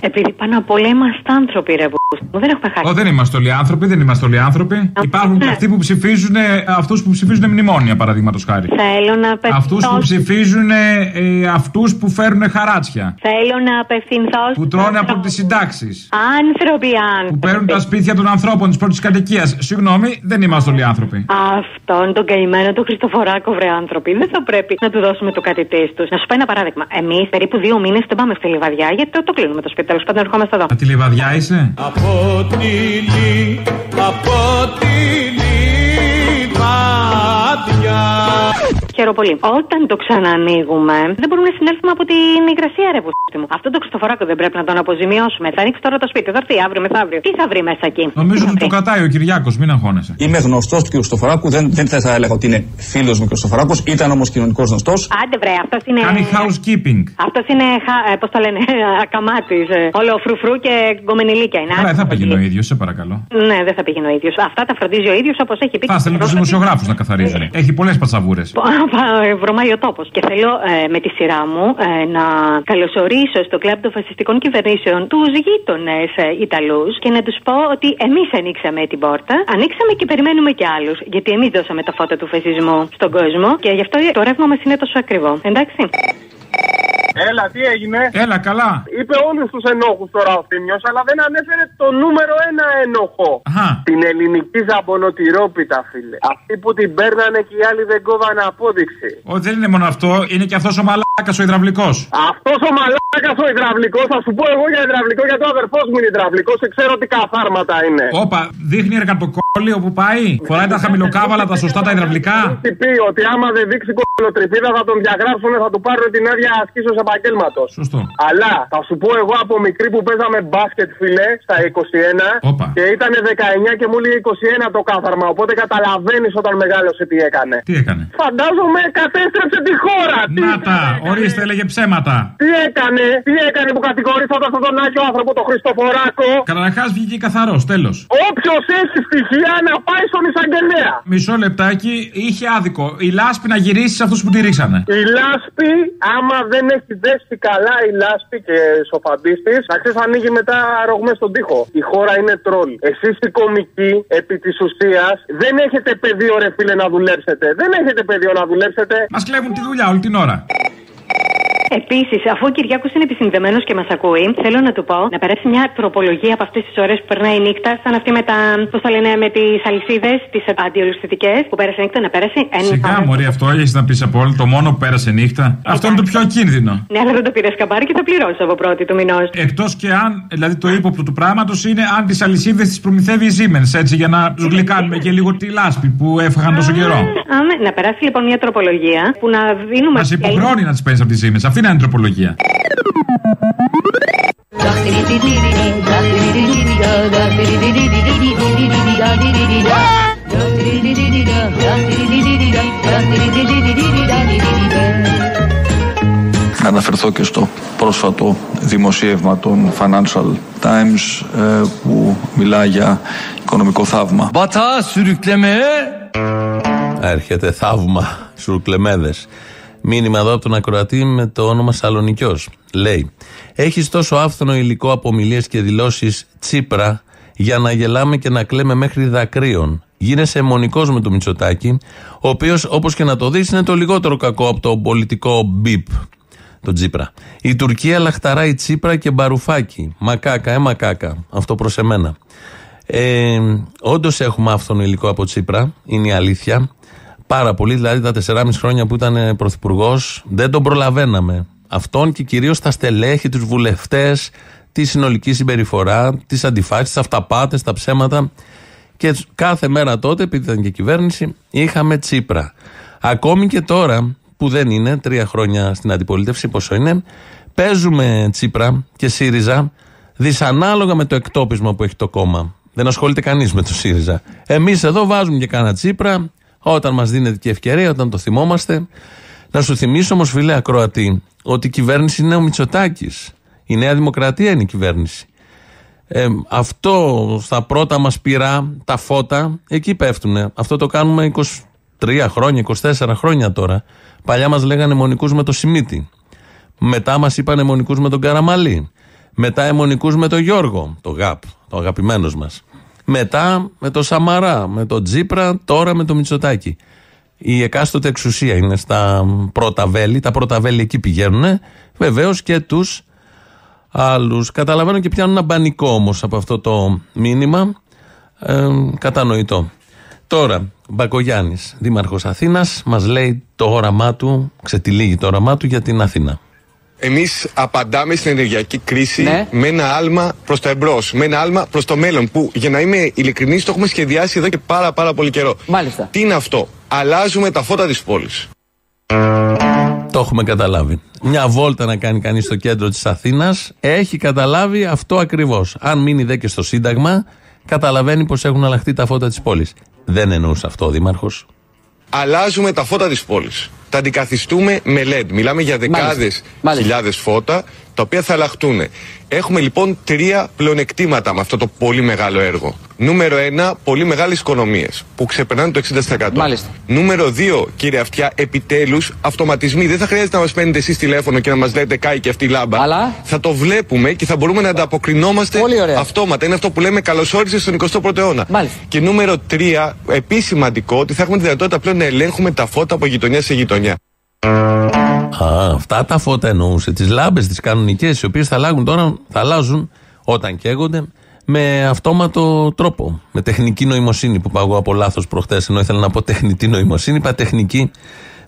Επειδή πάνω απ' όλα είμαστε άνθρωποι, ρε πούστη μου. Δεν έχουμε χάσει. Ω, δεν είμαστε όλοι άνθρωποι, δεν είμαστε όλοι άνθρωποι. Υπάρχουν και αυτοί που ψηφίζουν, αυτούς που ψηφίζουν μνημόνια, παραδείγματος χάρη. Θέλω να απευθυνθώ. Αυτούς που ψηφίζουν ε, αυτούς που φέρουν χαράτσια. Θέλω να απευθυνθώ. Που τρώνε από τις συντάξεις. Άνθρωποι, άνθρωποι. Που παίρνουν τα σπίτια των ανθρώπων της πρώτης κατοικίας. Συγγνώμη, δεν είμαστε όλοι άνθρωποι. Αυτόν τον καημένο του Χριστοφοράκο, βρε άνθρωποι. Δεν θα πρέπει να του δώσουμε το κατητή τους. Να σου πω ένα παράδειγμα. Εμείς περίπου δύο μήνες δεν πάμε στη λιβαδιά γιατί το, το κλείνουμε το σπίτι. Τέλος πάντων, ερχόμαστε εδώ. Από τη λιβαδιά είσαι; Από τη λι, από τη λιβαδιά. Χαίρομαι πολύ. Όταν το ξανανοίγουμε, δεν μπορούμε να συνέλθουμε από την υγρασία, ρε βουστή μου. Αυτό το Χριστοφοράκο δεν πρέπει να τον αποζημιώσουμε. Θα ανοίξει τώρα το σπίτι, θα έρθει αύριο μεθαύριο. Τι θα βρει μέσα εκεί; Νομίζω ότι το κρατάει ο Κυριάκος, μην αγχώνεσαι. Είμαι γνωστός του κ. Χριστοφοράκου, δεν, δεν θα έλεγα ότι είναι φίλος μου κ. Χριστοφοράκου, ήταν όμως κοινωνικός γνωστός. Άντε βρε, αυτός είναι. Κάνει housekeeping. Αυτός είναι, ε, πώς το λένε, ακαμάτης. Όλο φρουφρού και γκομενιλίκια είναι. Καλά, δεν θα πήγαινε ο ίδιος, σε παρακαλώ. Ναι, δεν θα πήγαινε ο ίδιος. Αυτά τα φροντίζει ο ίδιος όπως έχει πει. Θα στέλνει τους δημοσιογράφους να καθαρίζουν. Έχει πολλές πατσαβούρες. Βρωμάει ο τόπος. Και θέλω ε, με τη σειρά μου ε, να καλωσορίσω στο κλαμπ των φασιστικών κυβερνήσεων τους γείτονες ε, Ιταλούς και να τους πω ότι εμείς ανοίξαμε την πόρτα, ανοίξαμε και περιμένουμε και άλλους. Γιατί εμείς δώσαμε τα φώτα του φασισμού στον κόσμο και γι' αυτό το ρεύμα μας είναι τόσο ακριβό. Εντάξει. Έλα, τι έγινε; Έλα, καλά. Είπε όλους τους ενόχους τώρα ο Θήμιος, αλλά δεν ανέφερε το νούμερο ένα ενοχό. Την ελληνική ζαμπονοτυρόπιτα, φίλε. Αυτή που την παίρνανε και οι άλλοι δεν κόβανε απόδειξη. Όχι, δεν είναι μόνο αυτό, είναι και αυτός ο μαλάκας ο υδραυλικός. Αυτός ο μαλάκας ο υδραυλικός, θα σου πω εγώ για υδραυλικό, γιατί ο αδερφός μου είναι υδραυλικός και ξέρω τι καθάρματα είναι. Όπα, δείχνει εργατοκόλλη όπου πάει. Φοράει τα χαμηλοκάβαλα, τα σωστά τα υδραυλικά. Τι πει ότι άμα δεν δείξει κολοτριπίδα θα τον διαγράψουν, θα του πάρουν την άδεια ασκήσεω επαγγέλματος. Σωστό. Αλλά θα σου πω εγώ από μικρή που παίζαμε μπάσκετ, φιλέ, στα 21 Όπα. και ήταν 19 και μου λέει 21 το κάθαρμα. Οπότε καταλαβαίνεις όταν μεγάλωσε τι έκανε. Τι έκανε; Φαντάζομαι κατέστρεψε τη χώρα. Τι, Να τα, ορίστε, έλεγε ψέματα. τι έκανε, τι έκανε που κατηγορήσατε αυτόν τον Άγιο άνθρωπο, τον Χριστοφοράκο; Καταρχάς βγήκε καθαρός, τέλος. Όποιος έχει στοιχεία να πάει στον εισαγγελέα. Μισό λεπτάκι, είχε άδικο. Η λάσπη να γυρίσει σε αυτούς που τη ρίξανε. Η λάσπη, άμα δεν έχει δέσει καλά η λάσπη και σοφαντή τη, να ξέρεις ανοίγει μετά ρογμές στον τοίχο. Η χώρα είναι τρόλ. Εσείς οι κομικοί, επί της ουσίας, δεν έχετε πεδίο, ρε φίλε, να δουλέψετε. Δεν έχετε πεδίο να δουλέψετε. Μας κλέβουν τη δουλειά όλη την ώρα. Επίσης, αφού ο Κυριάκος είναι επισυνδεμένος και μας ακούει, θέλω να του πω να περάσει μια τροπολογία από αυτές τις ώρες που περνάει η νύχτα, σαν αυτή με τα. Πώς τα λένε, με τις αλυσίδες, τις αντιολουσθητικέ, που πέρασε η νύχτα, να πέρασε ένα. Σιγά, Μωρή, αυτό έχεις να πεις από όλο. Το μόνο που πέρασε νύχτα. Αυτό είναι το πιο ακίνδυνο. Ναι, αλλά δεν το πήρες καμπάρι και θα πληρώσει από πρώτη του μηνός. Εκτός και αν, δηλαδή το ύποπτο του πράγματος είναι αν τις αλυσίδες τις προμηθεύει η Siemens, έτσι για να τους γλυκάνουμε και λίγο τη λάσπη που έφαγαν τόσο καιρό. Άμε, να περάσει λοιπόν μια τροπολογία που να δίνουμε. Μας υποχρεώνει να τις παίρνει από τη Siemens. Αυτή είναι η τροπολογία. Να αναφερθώ και στο πρόσφατο δημοσίευμα των Financial Times ε, που μιλά για οικονομικό θαύμα. Batağa sürüklemeye Έρχεται θαύμα, σουρκλεμέδε. Μήνυμα εδώ από τον Ακροατή με το όνομα Σαλονικιός. Λέει: Έχεις τόσο άφθονο υλικό από ομιλίες και δηλώσεις Τσίπρα για να γελάμε και να κλαίμε μέχρι δακρύων. Γίνεσαι αιμονικός με το Μητσοτάκι, ο οποίος όπως και να το δεις είναι το λιγότερο κακό από το πολιτικό μπιπ. Το Τσίπρα. Η Τουρκία λαχταράει Τσίπρα και Μπαρουφάκι. Μακάκα, ε, μακάκα. Αυτό προς εμένα. Ε, Όντως έχουμε άφθονο υλικό από Τσίπρα, είναι η αλήθεια. Πάρα πολύ, δηλαδή τα 4,5 χρόνια που ήταν πρωθυπουργός, δεν τον προλαβαίναμε. Αυτόν και κυρίως τα στελέχη, τους βουλευτές, τη συνολική συμπεριφορά, τις αντιφάσεις, τι αυταπάτες, τα ψέματα. Και κάθε μέρα τότε, επειδή ήταν και κυβέρνηση, είχαμε Τσίπρα. Ακόμη και τώρα, που δεν είναι, τρία χρόνια στην αντιπολίτευση, πόσο είναι, παίζουμε Τσίπρα και ΣΥΡΙΖΑ δυσανάλογα με το εκτόπισμα που έχει το κόμμα. Δεν ασχολείται κανείς με το ΣΥΡΙΖΑ. Εμείς εδώ βάζουμε και κάνα Τσίπρα, όταν μας δίνεται και ευκαιρία, όταν το θυμόμαστε. Να σου θυμίσω όμως, φίλε Ακροατή, ότι η κυβέρνηση είναι ο Μητσοτάκης. Η Νέα Δημοκρατία είναι η κυβέρνηση. Ε, αυτό στα πρώτα μας πειρά, τα φώτα, εκεί πέφτουν. Αυτό το κάνουμε 23 χρόνια, 24 χρόνια τώρα. Παλιά μας λέγανε αιμονικού με το Σιμίτι. Μετά μας είπαν αιμονικού με τον Καραμαλή. Μετά αιμονικού με τον Γιώργο, το ΓΑΠ, το αγαπημένος μας. Μετά με το Σαμαρά, με το Τζίπρα, τώρα με το Μητσοτάκι. Η εκάστοτε εξουσία είναι στα πρώτα βέλη, τα πρώτα βέλη εκεί πηγαίνουν. Βεβαίως και τους άλλους. Καταλαβαίνω και πιάνουν ένα μπανικό όμως από αυτό το μήνυμα. Ε, κατανοητό. Τώρα, Μπακογιάννης, δήμαρχος Αθήνας, μας λέει το όραμά του, ξετυλίγει το όραμά του για την Αθήνα. Εμείς απαντάμε στην ενεργειακή κρίση Ναι. με ένα άλμα προς τα εμπρός, με ένα άλμα προς το μέλλον. Που για να είμαι ειλικρινής, το έχουμε σχεδιάσει εδώ και πάρα, πάρα πολύ καιρό. Μάλιστα. Τι είναι αυτό, Αλλάζουμε τα φώτα της πόλης. Το έχουμε καταλάβει. Μια βόλτα να κάνει κανείς στο κέντρο της Αθήνας έχει καταλάβει αυτό ακριβώς. Αν μείνει δε και στο Σύνταγμα, καταλαβαίνει πως έχουν αλλάχθεί τα φώτα της πόλης. Δεν εννοούσε αυτό ο Δήμαρχος. Αλλάζουμε τα φώτα της πόλης. Τα αντικαθιστούμε με LED. Μιλάμε για δεκάδες χιλιάδες φώτα τα οποία θα αλλάχτούν. Έχουμε λοιπόν τρία πλεονεκτήματα με αυτό το πολύ μεγάλο έργο. Νούμερο ένα, πολύ μεγάλες οικονομίες που ξεπερνάνε το 60%. Μάλιστα. Νούμερο δύο, κύριε Αυτιά, επιτέλους αυτοματισμοί. Δεν θα χρειάζεται να μας παίρνετε εσείς τηλέφωνο και να μας λέτε κάει και αυτή η λάμπα. Αλλά... Θα το βλέπουμε και θα μπορούμε να ανταποκρινόμαστε αυτόματα. Είναι αυτό που λέμε καλώ όρισε στον 21ο αιώνα. Μάλιστα. Και νούμερο τρία, επίσης σημαντικό, ότι θα έχουμε τη δυνατότητα πλέον να ελέγχουμε τα φώτα από γειτονιά σε γειτονιά. Α, αυτά τα φώτα εννοούσε. Τις λάμπες, τις κανονικές, οι οποίες θα αλλάζουν τώρα, θα αλλάζουν όταν καίγονται με αυτόματο τρόπο. Με τεχνική νοημοσύνη που πάω εγώ από λάθος προχτές, ενώ ήθελα να πω τεχνητή νοημοσύνη. Είπα τεχνική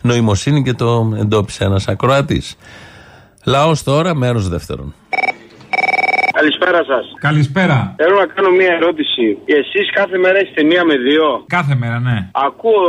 νοημοσύνη και το εντόπισε ένας ακροατής. Λαός τώρα, μέρος δεύτερον. Καλησπέρα σας. Καλησπέρα. Θέλω να κάνω μία ερώτηση. Εσείς κάθε μέρα είστε μία με δύο; Κάθε μέρα, ναι. Ακούω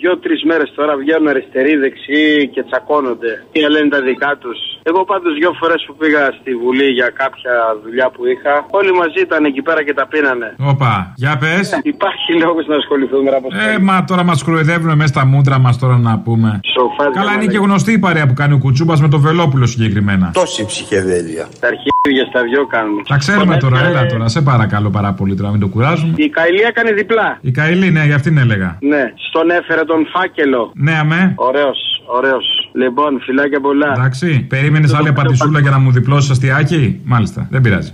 δύο-τρεις μέρες τώρα βγαίνουν αριστεροί, δεξιοί και τσακώνονται. Και λένε τα δικά τους. Εγώ πάντως δύο φορές που πήγα στη Βουλή για κάποια δουλειά που είχα, όλοι μαζί ήταν εκεί πέρα και τα πίνανε. Όπα, για πες. Υπάρχει λόγος να ασχοληθούμε με Ε, μα τώρα μας κροϊδεύουν μέσα στα μούτρα μας τώρα να πούμε. Σοφάδικα, Καλά, είναι μα, και γνωστή η παρέα που κάνει ο Κουτσούμπας με το Βελόπουλο συγκεκριμένα. Τόση ψυχεδέλεια. Τα αρχίδια στα δυο κάνουν. Τα ξέρουμε Τον τώρα, έφερε- έλα τώρα, σε παρακαλώ πάρα πολύ τώρα, μην το κουράζουμε. Η Καηλή έκανε διπλά. Η Καηλή, ναι, για αυτήν έλεγα. Ναι, στον έφερε τον φάκελο. Ναι, αμέ. Ωραίος, ωραίος. Λοιπόν, φιλάκια πολλά. Εντάξει, περίμενες άλλη απαντησούλα για να μου διπλώσει αστιάκι; Μάλιστα, δεν πειράζει.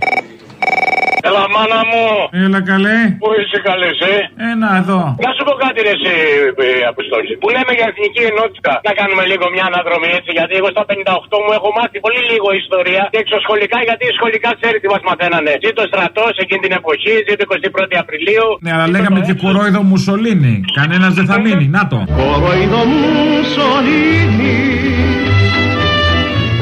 Έλα, μάνα μου. Έλα, καλέ. Πού είσαι καλές, ε; Ένα εδώ. Να σου πω κάτι, ρε, εσύ, ε, Αποστόλη. Που λέμε για εθνική ενότητα. Να κάνουμε λίγο μια αναδρομή έτσι. Γιατί εγώ στα 58 μου έχω μάθει πολύ λίγο ιστορία και εξωσχολικά. Γιατί σχολικά ξέρει τι μας μαθαίνανε. Ζήτω στρατός εκείνη την εποχή, ζήτω 21η Απριλίου. Ναι, αλλά λέγαμε και κορόιδο Μουσολίνη. Κανένας δεν θα μείνει. Να το. Κοροϊδό Μουσολίνη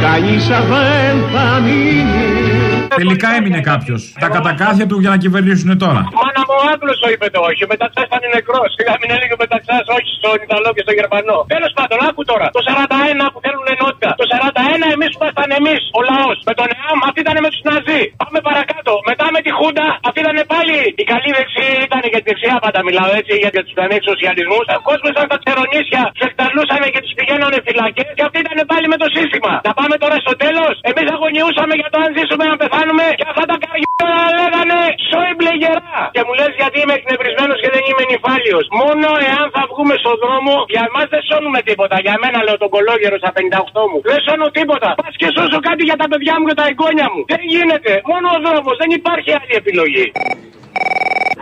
Κανείς δεν θα μείνει Τελικά έμεινε κάποιος. Τα κατακάθια του για να κυβερνήσουν τώρα. Μάνα μου, ο Άγγλο το είπε το όχι. Ο Μεταξά ήταν νεκρός. Σιγά μην έλεγε ο Μεταξά όχι στον Ιταλό και στον Γερμανό. Τέλος πάντων, άκου τώρα. Το 41 που θέλουν ενότητα. Το 41 εμείς που ήμασταν εμείς, ο λαός. Με τον ΕΑΜ, αυτοί ήταν με τους Ναζί. Πάμε παρακάτω. Μετά με τη Χούντα, αυτή ήταν πάλι η καλή δεξί. Ήταν για τη δεξιά πάντα μιλάω έτσι για τους ανέξου σοσιαλισμούς. Ο κόσμος ήταν τα τσερονίσια. Τους εκταλούσαν και τους πηγαίνανε φυλακές. Και αυτοί ήταν πάλι με το σύστημα. Να πάμε τώρα στο τέλος. Εμείς αγωνιούσαμε για το αν ζήσουμε να πεθάνουμε. Και αυτά τα καριόλα λέγανε Σόιμπλε γερά. Και μου λες γιατί είμαι εκνευρισμένος και δεν είμαι νυφάλιος. Μόνο εάν θα βγούμε στον δρόμο, για εμά δεν σώνουμε τίποτα. Για μένα λέω τον κολόγερο στα 58 μου. Δεν σώνω τίποτα. Πας και σώσω κάτι για τα παιδιά μου και τα εγγόνια μου. Δεν γίνεται. Μόνο ο δρόμος. Δεν υπάρχει άλλη επιλογή.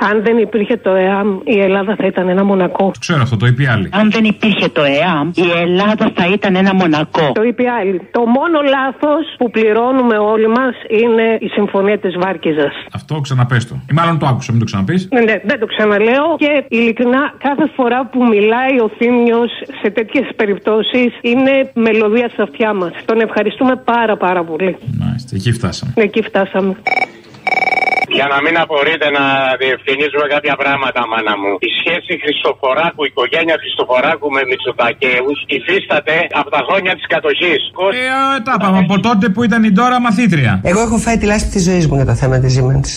Αν δεν υπήρχε το ΕΑΜ, η Ελλάδα θα ήταν ένα μονακό. Ξέρω αυτό, το είπε η άλλη. Αν δεν υπήρχε το ΕΑΜ, η Ελλάδα θα ήταν ένα μονακό. Το είπε η άλλη. Το μόνο λάθος που πληρώνουμε όλοι μας είναι η συμφωνία της Βάρκιζα. Αυτό ξαναπες το. Ή μάλλον το άκουσα, μην το ξαναπείς. Ναι, ναι, δεν το ξαναλέω και ειλικρινά κάθε φορά που μιλάει ο Θήμιος σε τέτοιες περιπτώσεις είναι μελωδία στα αυτιά μας. Τον ευχαριστούμε πάρα πάρα πολύ. Μάλιστα, εκεί φτάσαμε. Εκεί φτάσαμε. Για να μην απορείτε να διευκρινίζουμε κάποια πράγματα, μάνα μου. Η σχέση Χριστοφοράκου, η οικογένεια Χριστοφοράκου με Μητσοτακέους υφίσταται από τα χρόνια της κατοχής. Ε, τα είπαμε από τότε που ήταν η Ντόρα μαθήτρια. Εγώ έχω φάει τη λάσπη της ζωής μου για το θέμα της Siemens.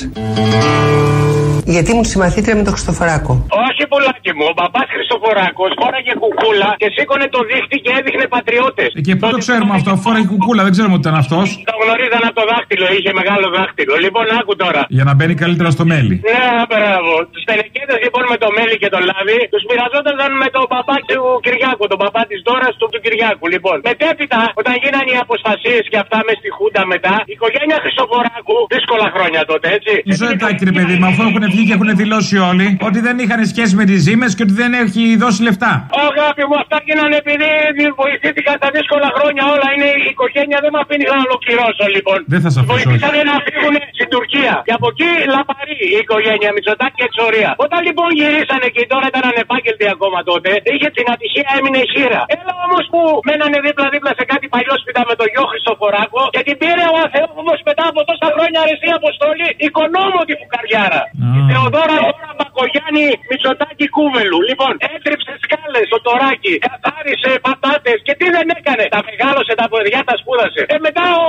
Γιατί ήμουν συμμαθήτρια με τον Χριστοφοράκο. Όχι, πουλάκι μου. Ο παπάς Χριστοφοράκο φόραγε κουκούλα και σήκωνε το δίχτυ και έδειχνε πατριώτες. Ε, και πού το ξέρουμε αυτό, φόραγε κουκούλα, δεν ξέρουμε ότι ήταν αυτός. Το γνωρίζαν από το δάχτυλο, είχε μεγάλο δάχτυλο. Λοιπόν, άκου τώρα. Για να μπαίνει καλύτερα στο μέλι. Ναι, μπράβο. Τους τελεκέτε λοιπόν με το μέλι και το λάδι, τους μοιραζόταν με τον παπά του Κυριάκου, τον παπά της Δώρας του, του Κυριάκου. Λοιπόν, μετέπειτα, όταν γίνανε οι αποστασίες και αυτά μες στη Χούντα μετά, η οικογένεια Χριστοφοράκου, δύσκολα χρόνια τότε, έτσι. Μισό λεπτάκι, ρε παιδί μου, αφού έχουν βγει και έχουν δηλώσει όλοι ότι δεν είχαν σχέση με τις ζήμες και ότι δεν έχει δώσει λεφτά. Ω, αγάπη μου, αυτά γίνανε επειδή βοηθήθηκαν τα δύσκολα χρόνια όλα. Είναι η οικογένεια, δεν με αφήνει να ολοκληρώσω λοιπόν. Δεν θα σα αφήσω. Βοηθήσανε να φύγουν στην Τουρκία. Και από εκεί λαπαρή η οικογένεια Μητσοτάκη εξορία. Όταν λοιπόν γυρίσανε και τώρα ήταν ανεπάγγελτοι ακόμα τότε, είχε την ατυχία, έμεινε χείρα. Έλα όμως που μένανε δίπλα-δίπλα σε κάτι παλιό σπίτα με το γιο Χριστοφοράκο και την πήρε ο Αθεόφοβος μετά από τόσα χρόνια αρεσία αποστολή οικονόμο τη φουκαριάρα. Η Θεοδόρα Δώρα Μπακογιάννη Μητσοτάκη Κούβελου. Λοιπόν, έτριψε σκάλες ο Τωράκι, καθάρισε πατάτες και τι δεν έκανε. Τα μεγάλωσε τα παιδιά, τα σπούδασε. Ε, μετά ο.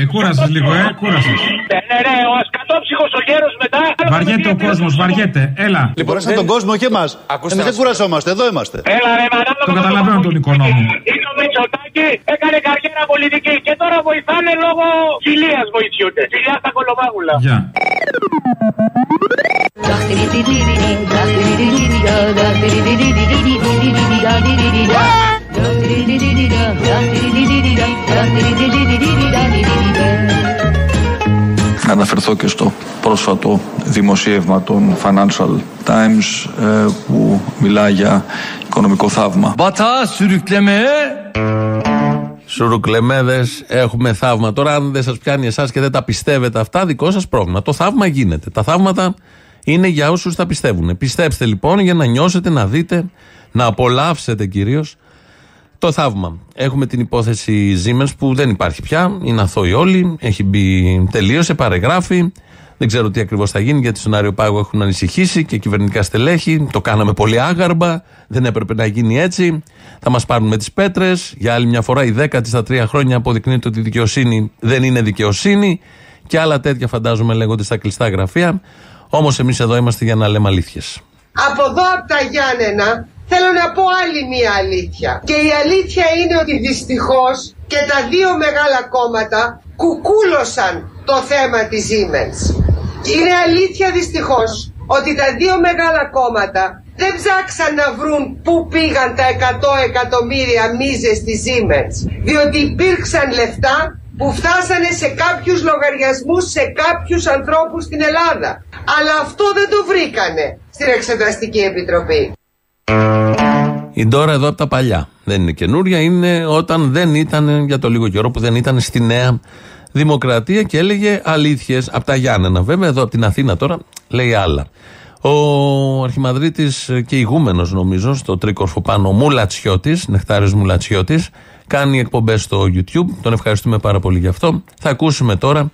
Ε, κούρασες λίγο, ε, κούρασες. Ναι, ναι, ναι, ο ασκατόψυχος ο γέρος μετά. Βαριέται ο κόσμος, βαριέται. Έλα. Λοιπόν, σαν τον κόσμο και εμάς. Εμείς δεν κουρασόμαστε, εδώ είμαστε. Έλα, ρε, μανάλο, Το καταλαβαίνω τον οικονόμο. Είναι ο Μητσοτάκη, έκανε καριέρα πολιτική και τώρα βοηθάνε λόγω φιλίας βοηθιούνται. Φιλιά στα κολομάγουλα. Γεια. Να αναφερθώ και στο πρόσφατο δημοσίευμα των Financial Times ε, που μιλά για οικονομικό θαύμα. Batağa sürüklemeye Σουρουκλεμέδες, έχουμε θαύμα. Τώρα, αν δεν σας πιάνει εσάς και δεν τα πιστεύετε αυτά, δικό σας πρόβλημα. Το θαύμα γίνεται. Τα θαύματα είναι για όσους τα πιστεύουν. Πιστέψτε λοιπόν για να νιώσετε, να δείτε, να απολαύσετε κυρίως το θαύμα. Έχουμε την υπόθεση Siemens που δεν υπάρχει πια. Είναι αθώοι όλοι. Έχει μπει, τελείωσε, παρεγράφει. Δεν ξέρω τι ακριβώς θα γίνει γιατί στον Άριο Πάγο έχουν ανησυχήσει και κυβερνητικά στελέχη. Το κάναμε πολύ άγαρμα. Δεν έπρεπε να γίνει έτσι. Θα μας πάρουν με τις πέτρες. Για άλλη μια φορά, η δέκατη στα τρία χρόνια αποδεικνύεται ότι η δικαιοσύνη δεν είναι δικαιοσύνη. Και άλλα τέτοια φαντάζομαι λέγονται στα κλειστά γραφεία. Όμως εμείς εδώ είμαστε για να λέμε αλήθειες. Από εδώ από τα Γιάννενα θέλω να πω άλλη μία αλήθεια. Και η αλήθεια είναι ότι δυστυχώς και τα δύο μεγάλα κόμματα κουκούλωσαν το θέμα της Siemens. Είναι αλήθεια δυστυχώς ότι τα δύο μεγάλα κόμματα δεν ψάξαν να βρουν πού πήγαν τα 100 εκατομμύρια μίζες της Siemens. Διότι υπήρξαν λεφτά που φτάσανε σε κάποιους λογαριασμούς σε κάποιους ανθρώπους στην Ελλάδα. Αλλά αυτό δεν το βρήκανε στην Εξεταστική Επιτροπή. Η Ντόρα εδώ από τα παλιά. Δεν είναι καινούρια, είναι όταν δεν ήταν, για το λίγο καιρό που δεν ήταν στη Νέα Δημοκρατία και έλεγε αλήθειες από τα Γιάννενα. Βέβαια, εδώ από την Αθήνα τώρα λέει άλλα. Ο Αρχιμαδρίτης και ηγούμενος, νομίζω, στο τρίκορφο πάνω, Μουλατσιώτης, Νεκτάριος Μουλατσιώτης, κάνει εκπομπές στο YouTube. Τον ευχαριστούμε πάρα πολύ γι' αυτό. Θα ακούσουμε τώρα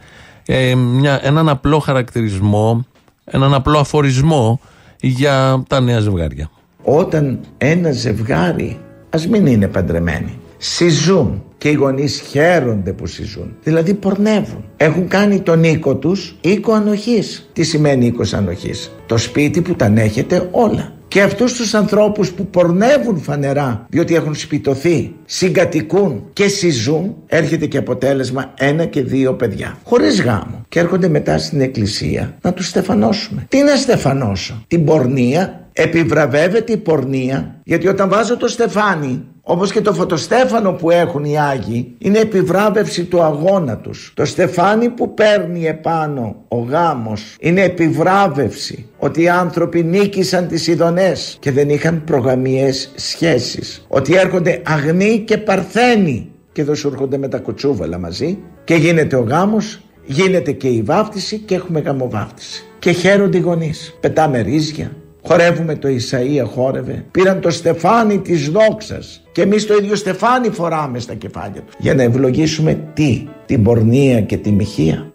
ε, μια, έναν απλό χαρακτηρισμό, έναν απλό αφορισμό για τα νέα ζευγάρια. Όταν ένα ζευγάρι, ας μην είναι παντρεμένοι, συζούν και οι γονείς χαίρονται που συζούν. Δηλαδή πορνεύουν. Έχουν κάνει τον οίκο τους οίκο ανοχής. Τι σημαίνει οίκος ανοχής; Το σπίτι που τα ανέχεται όλα. Και αυτούς τους ανθρώπους που πορνεύουν φανερά διότι έχουν σπιτωθεί, συγκατοικούν και συζούν έρχεται και αποτέλεσμα ένα και δύο παιδιά χωρίς γάμο και έρχονται μετά στην εκκλησία να τους στεφανώσουμε. Τι να στεφανώσω, την πορνεία επιβραβεύεται η πορνεία γιατί όταν βάζω το στεφάνι όπως και το φωτοστέφανο που έχουν οι Άγιοι είναι επιβράβευση του αγώνα τους. Το στεφάνι που παίρνει επάνω ο γάμος είναι επιβράβευση ότι οι άνθρωποι νίκησαν τις ειδονές και δεν είχαν προγαμιές σχέσεις. Ότι έρχονται αγνοί και παρθένοι και εδώ σου έρχονται με τα κοτσούβαλα μαζί και γίνεται ο γάμος, γίνεται και η βάφτιση και έχουμε γαμοβάφτιση. Και χαίρονται οι γονείς. Πετάμε ρίζια, Χορεύουμε το Ισαΐα χόρευε. Πήραν το στεφάνι της δόξας. Και εμείς το ίδιο στεφάνι φοράμε στα κεφάλια τους. Για να ευλογήσουμε τι, την πορνεία και τη μοιχεία.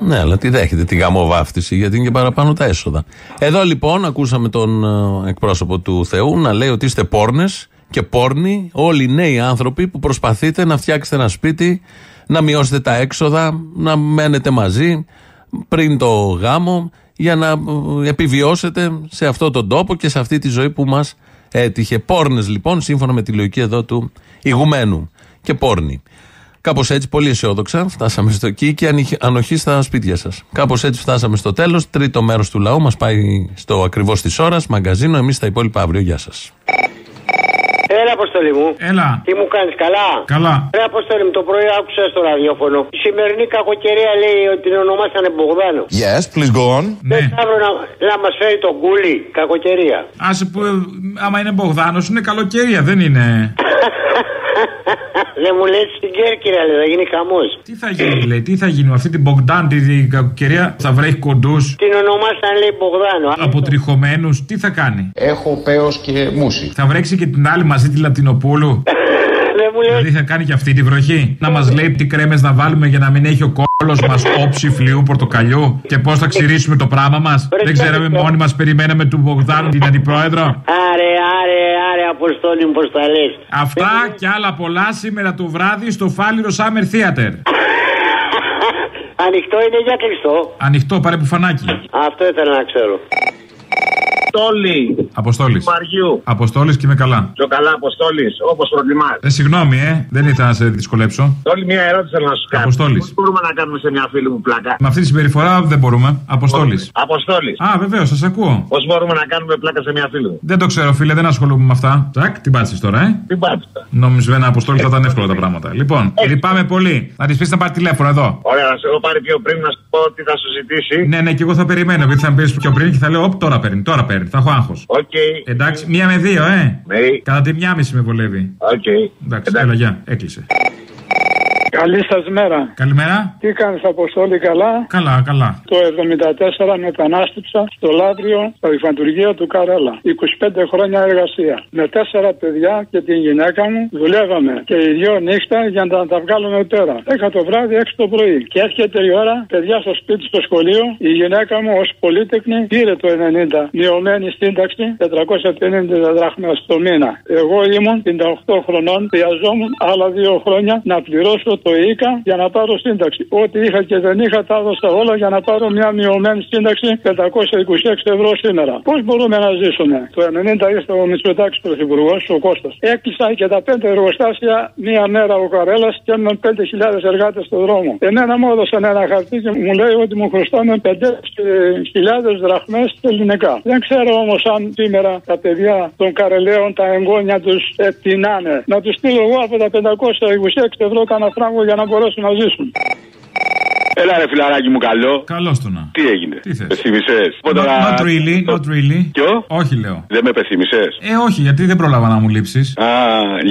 Ναι, αλλά τι δέχεται την γαμοβάφτιση, γιατί είναι και παραπάνω τα έσοδα. Εδώ λοιπόν ακούσαμε τον ε, εκπρόσωπο του Θεού να λέει ότι είστε πόρνες και πόρνοι, όλοι οι νέοι άνθρωποι που προσπαθείτε να φτιάξετε ένα σπίτι, να μειώσετε τα έξοδα, να μένετε μαζί πριν το γάμο για να ε, επιβιώσετε σε αυτόν τον τόπο και σε αυτή τη ζωή που μας έτυχε. Πόρνες λοιπόν, σύμφωνα με τη λογική εδώ του ηγουμένου και πόρνοι. Κάπως έτσι, πολύ αισιόδοξα, φτάσαμε στο εκεί και ανοχή στα σπίτια σας. Κάπως έτσι φτάσαμε στο τέλος. Τρίτο μέρος του λαού μας πάει στο ακριβώς της ώρας, μαγκαζίνο. Εμείς τα υπόλοιπα αύριο. Γεια σας. Έλα, Αποστολή μου. Έλα. Τι μου κάνεις, καλά; Καλά. Ρε, Αποστολή μου, το πρωί άκουσα στο ραδιόφωνο. Η σημερινή κακοκαιρία λέει ότι την ονομάσανε Μπογδάνο. Yes, please go on. Δεν θα να, να μας φέρει τον κούλι, κακοκαιρία. Άσε που, ε, άμα είναι Μπογδάνος, είναι καλοκαιρία, δεν είναι. Δεν μου λέει στην Κέρκυρα, λέει, θα γίνει χαμός. Τι θα γίνει, λέει, τι θα γίνει με αυτή την Μπογδάν, την κακοκαιρία, θα βρέχει κοντούς. Την ονομάσαν, λέει, Μπογδάνο. Αποτριχωμένους, τι θα κάνει; Έχω παίο και μουσι. Θα βρέξει και την άλλη μαζί τη Λατινοπούλου. Δηλαδή θα κάνει και αυτή τη βροχή. Να μας λέει τι κρέμες να βάλουμε για να μην έχει ο κόλος μας όψη φλοιού πορτοκαλιού και πώς θα ξηρίσουμε το πράγμα μας. Δεν ξέραμε μόνοι μας, περιμέναμε του Μπογδάνου την αντιπρόεδρο. Άρε, άρε, άρε, αποστόλη μου, πώς τα λες. Αυτά και άλλα πολλά σήμερα το βράδυ στο Φάληρο Summer Theater. Ανοιχτό είναι για κλειστό. Ανοιχτό, πάρε φανάκι. Αυτό ήθελα να ξέρω. Αποστόλη. Αποστόλης. Μαριού. Αποστόλης και είμαι καλά. Πιο καλά, Αποστόλης, όπως προτιμάς. Ε, συγγνώμη, ε, δεν ήθελα να σε δυσκολέψω. Όλη μια ερώτηση θέλω να σου κάνω. Αποστόλης. Πώς μπορούμε να κάνουμε σε μια φίλη μου πλάκα; Με αυτή τη συμπεριφορά δεν μπορούμε. Αποστόλης. Αποστόλης. Α, βεβαίως, σας ακούω. Πώς μπορούμε να κάνουμε πλάκα σε μια φίλη μου; Δεν το ξέρω, φίλε, δεν ασχολούμαι με αυτά. Τάκ, την πάτησες τώρα, ε. Την πάτησε. Νόμιζε ένα Αποστόλη θα ήταν εύκολα τα πράγματα. Λοιπόν, λυπάμαι πολύ. Θα της πεις να πάρει τηλέφωνο εδώ. Ωραία, να σε έχω πάρει πιο πριν να σου πω τι θα σου ζητήσει. Ναι, ναι, και εγώ θα περιμένω. Γιατί θα μπει πιο πριν και θα λέω, Όπ, τώρα παίρνει, τώρα παίρνει. Θα έχω άγχος. Okay. Εντάξει, μία με δύο, ε. Ναι. Κατά τη μία μισή με βολεύει. Okay. Εντάξει, έλα, γεια, έκλεισε. Καλή σας μέρα. Καλημέρα. Τι κάνεις, Αποστόλη, καλά; Καλά, καλά. Το 74 μετανάστεψα στο Λάτριο, στο υφαντουργείο του Καρέλα. 25 χρόνια εργασία. Με τέσσερα παιδιά και την γυναίκα μου δουλεύαμε και οι δυο νύχτα για να τα βγάλουμε πέρα. Έχα το βράδυ, 6 το πρωί. Και έρχεται η ώρα, παιδιά στο σπίτι στο σχολείο, η γυναίκα μου ως πολίτεκνη πήρε το 90. Μειωμένη σύνταξη 450 δράχμα στο μήνα. Εγώ ήμουν 58 χρονών, χρειαζόμουν άλλα δύο χρόνια να πληρώσω το ΙΚΑ για να πάρω σύνταξη. Ό,τι είχα και δεν είχα τα έδωσα όλα για να πάρω μια μειωμένη σύνταξη 526 ευρώ σήμερα. Πώς μπορούμε να ζήσουμε; Το 90 ήρθε ο Μητσοτάκης πρωθυπουργός, ο Κώστας. Έκλεισαν και τα πέντε εργοστάσια μία μέρα ο Καρέλας και έμειναν 5.000 εργάτες στον δρόμο. Εμένα μου έδωσαν ένα χαρτί και μου λέει ότι μου χρωστάνε 5.000 δραχμές ελληνικά. Δεν ξέρω όμως αν σήμερα τα παιδιά των Καρελαίων τα εγγόνια τους επιτινάνε. Να τους στείλω εγώ από τα 526 ευρώ κανένα φράγκο για να μπορέσουν να ζήσουν. Έλα ρε φιλαράκι μου καλό. Καλώς το να. Τι έγινε. Τι θες; Πεσήμισε. Not, not really, not really. Ποιο; Όχι λέω. Δεν με πεσήμισε. Ε, όχι, γιατί δεν πρόλαβα να μου λείψεις. Α,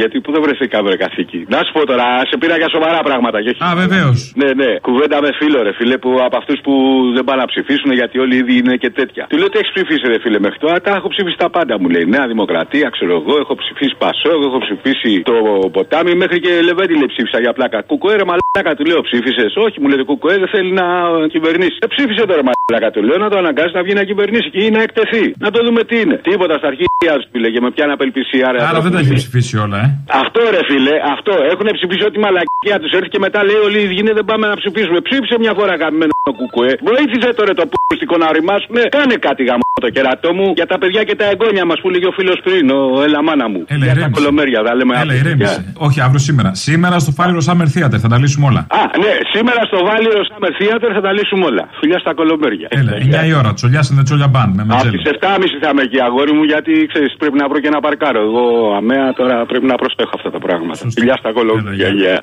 γιατί πού δεν βρεθήκα βρε καθήκη. Να σου πω τώρα, σε πήρα για σοβαρά πράγματα. Και... Α, βεβαίως. Ναι, ναι. Κουβέντα με φίλο ρε φίλε που από αυτούς που δεν πάνε να ψηφίσουν γιατί όλοι ήδη είναι και τέτοια. Του λέω τι έχεις ψηφίσει ρε φίλε μέχρι τώρα; Τα έχω ψηφίσει τα πάντα μου λέει. Νέα Δημοκρατία, ξέρω εγώ, έχω ψηφίσει Πασό, έχω ψηφίσει το ποτάμι μέχρι και Λεβέντιλε ψήφισα για πλάκα. Κουκοέ ρε μαλάκα του λέω ψήφισες; Όχι μου λέει το Κουκοέ δεν θέλει να κυβερνήσει. Ε, ψήφισε τώρα μαλάκα του λέω να το αναγκάσει να βγει να κυβερνήσει και ή να εκτεθεί. Να το δούμε τι είναι. Τίποτα στα αρχεία του φίλε και με πιάνει απελπισία ρε. Άρα δεν τα έχει ψηφίσει όλα, ε. Αυτό ρε φίλε, αυτό. Έχουν ψηφίσει ό,τι μαλακία τους έρθει και μετά λέει όλοι οι Αιγίνοι δεν πάμε να ψηφίσουμε. Ψήφισε μια φορά καμένο το κουκουέ. Βοήθησε τώρα το που στην να με. Κάνε κάτι γαμό το κερατό μου για τα παιδιά και τα εγγόνια μας που λέγει ο φίλος πριν, ο Ελαμάνα μου. Έλα, για τα κολομέρια, θα λέμε Έλα, ηρέμησε. Όχι, αύριο σήμερα. Σήμερα στο Φάληρο Summer Theater θα τα λύσουμε όλα. Α, ναι, σήμερα στο Βάλιρο Summer Theater θα τα λύσουμε όλα. Φιλιά στα κολομέρια. Έλα, 9 η ώρα, τσολιά στην τσόλια μπαν με Από τις 7.30 θα είμαι εκεί, αγόρι μου, γιατί ξέρεις πρέπει να βρω και ένα παρκάρο. Εγώ αμαία τώρα πρέπει να προσέχω αυτά τα πράγματα. Φιλιά στα κολομέρια.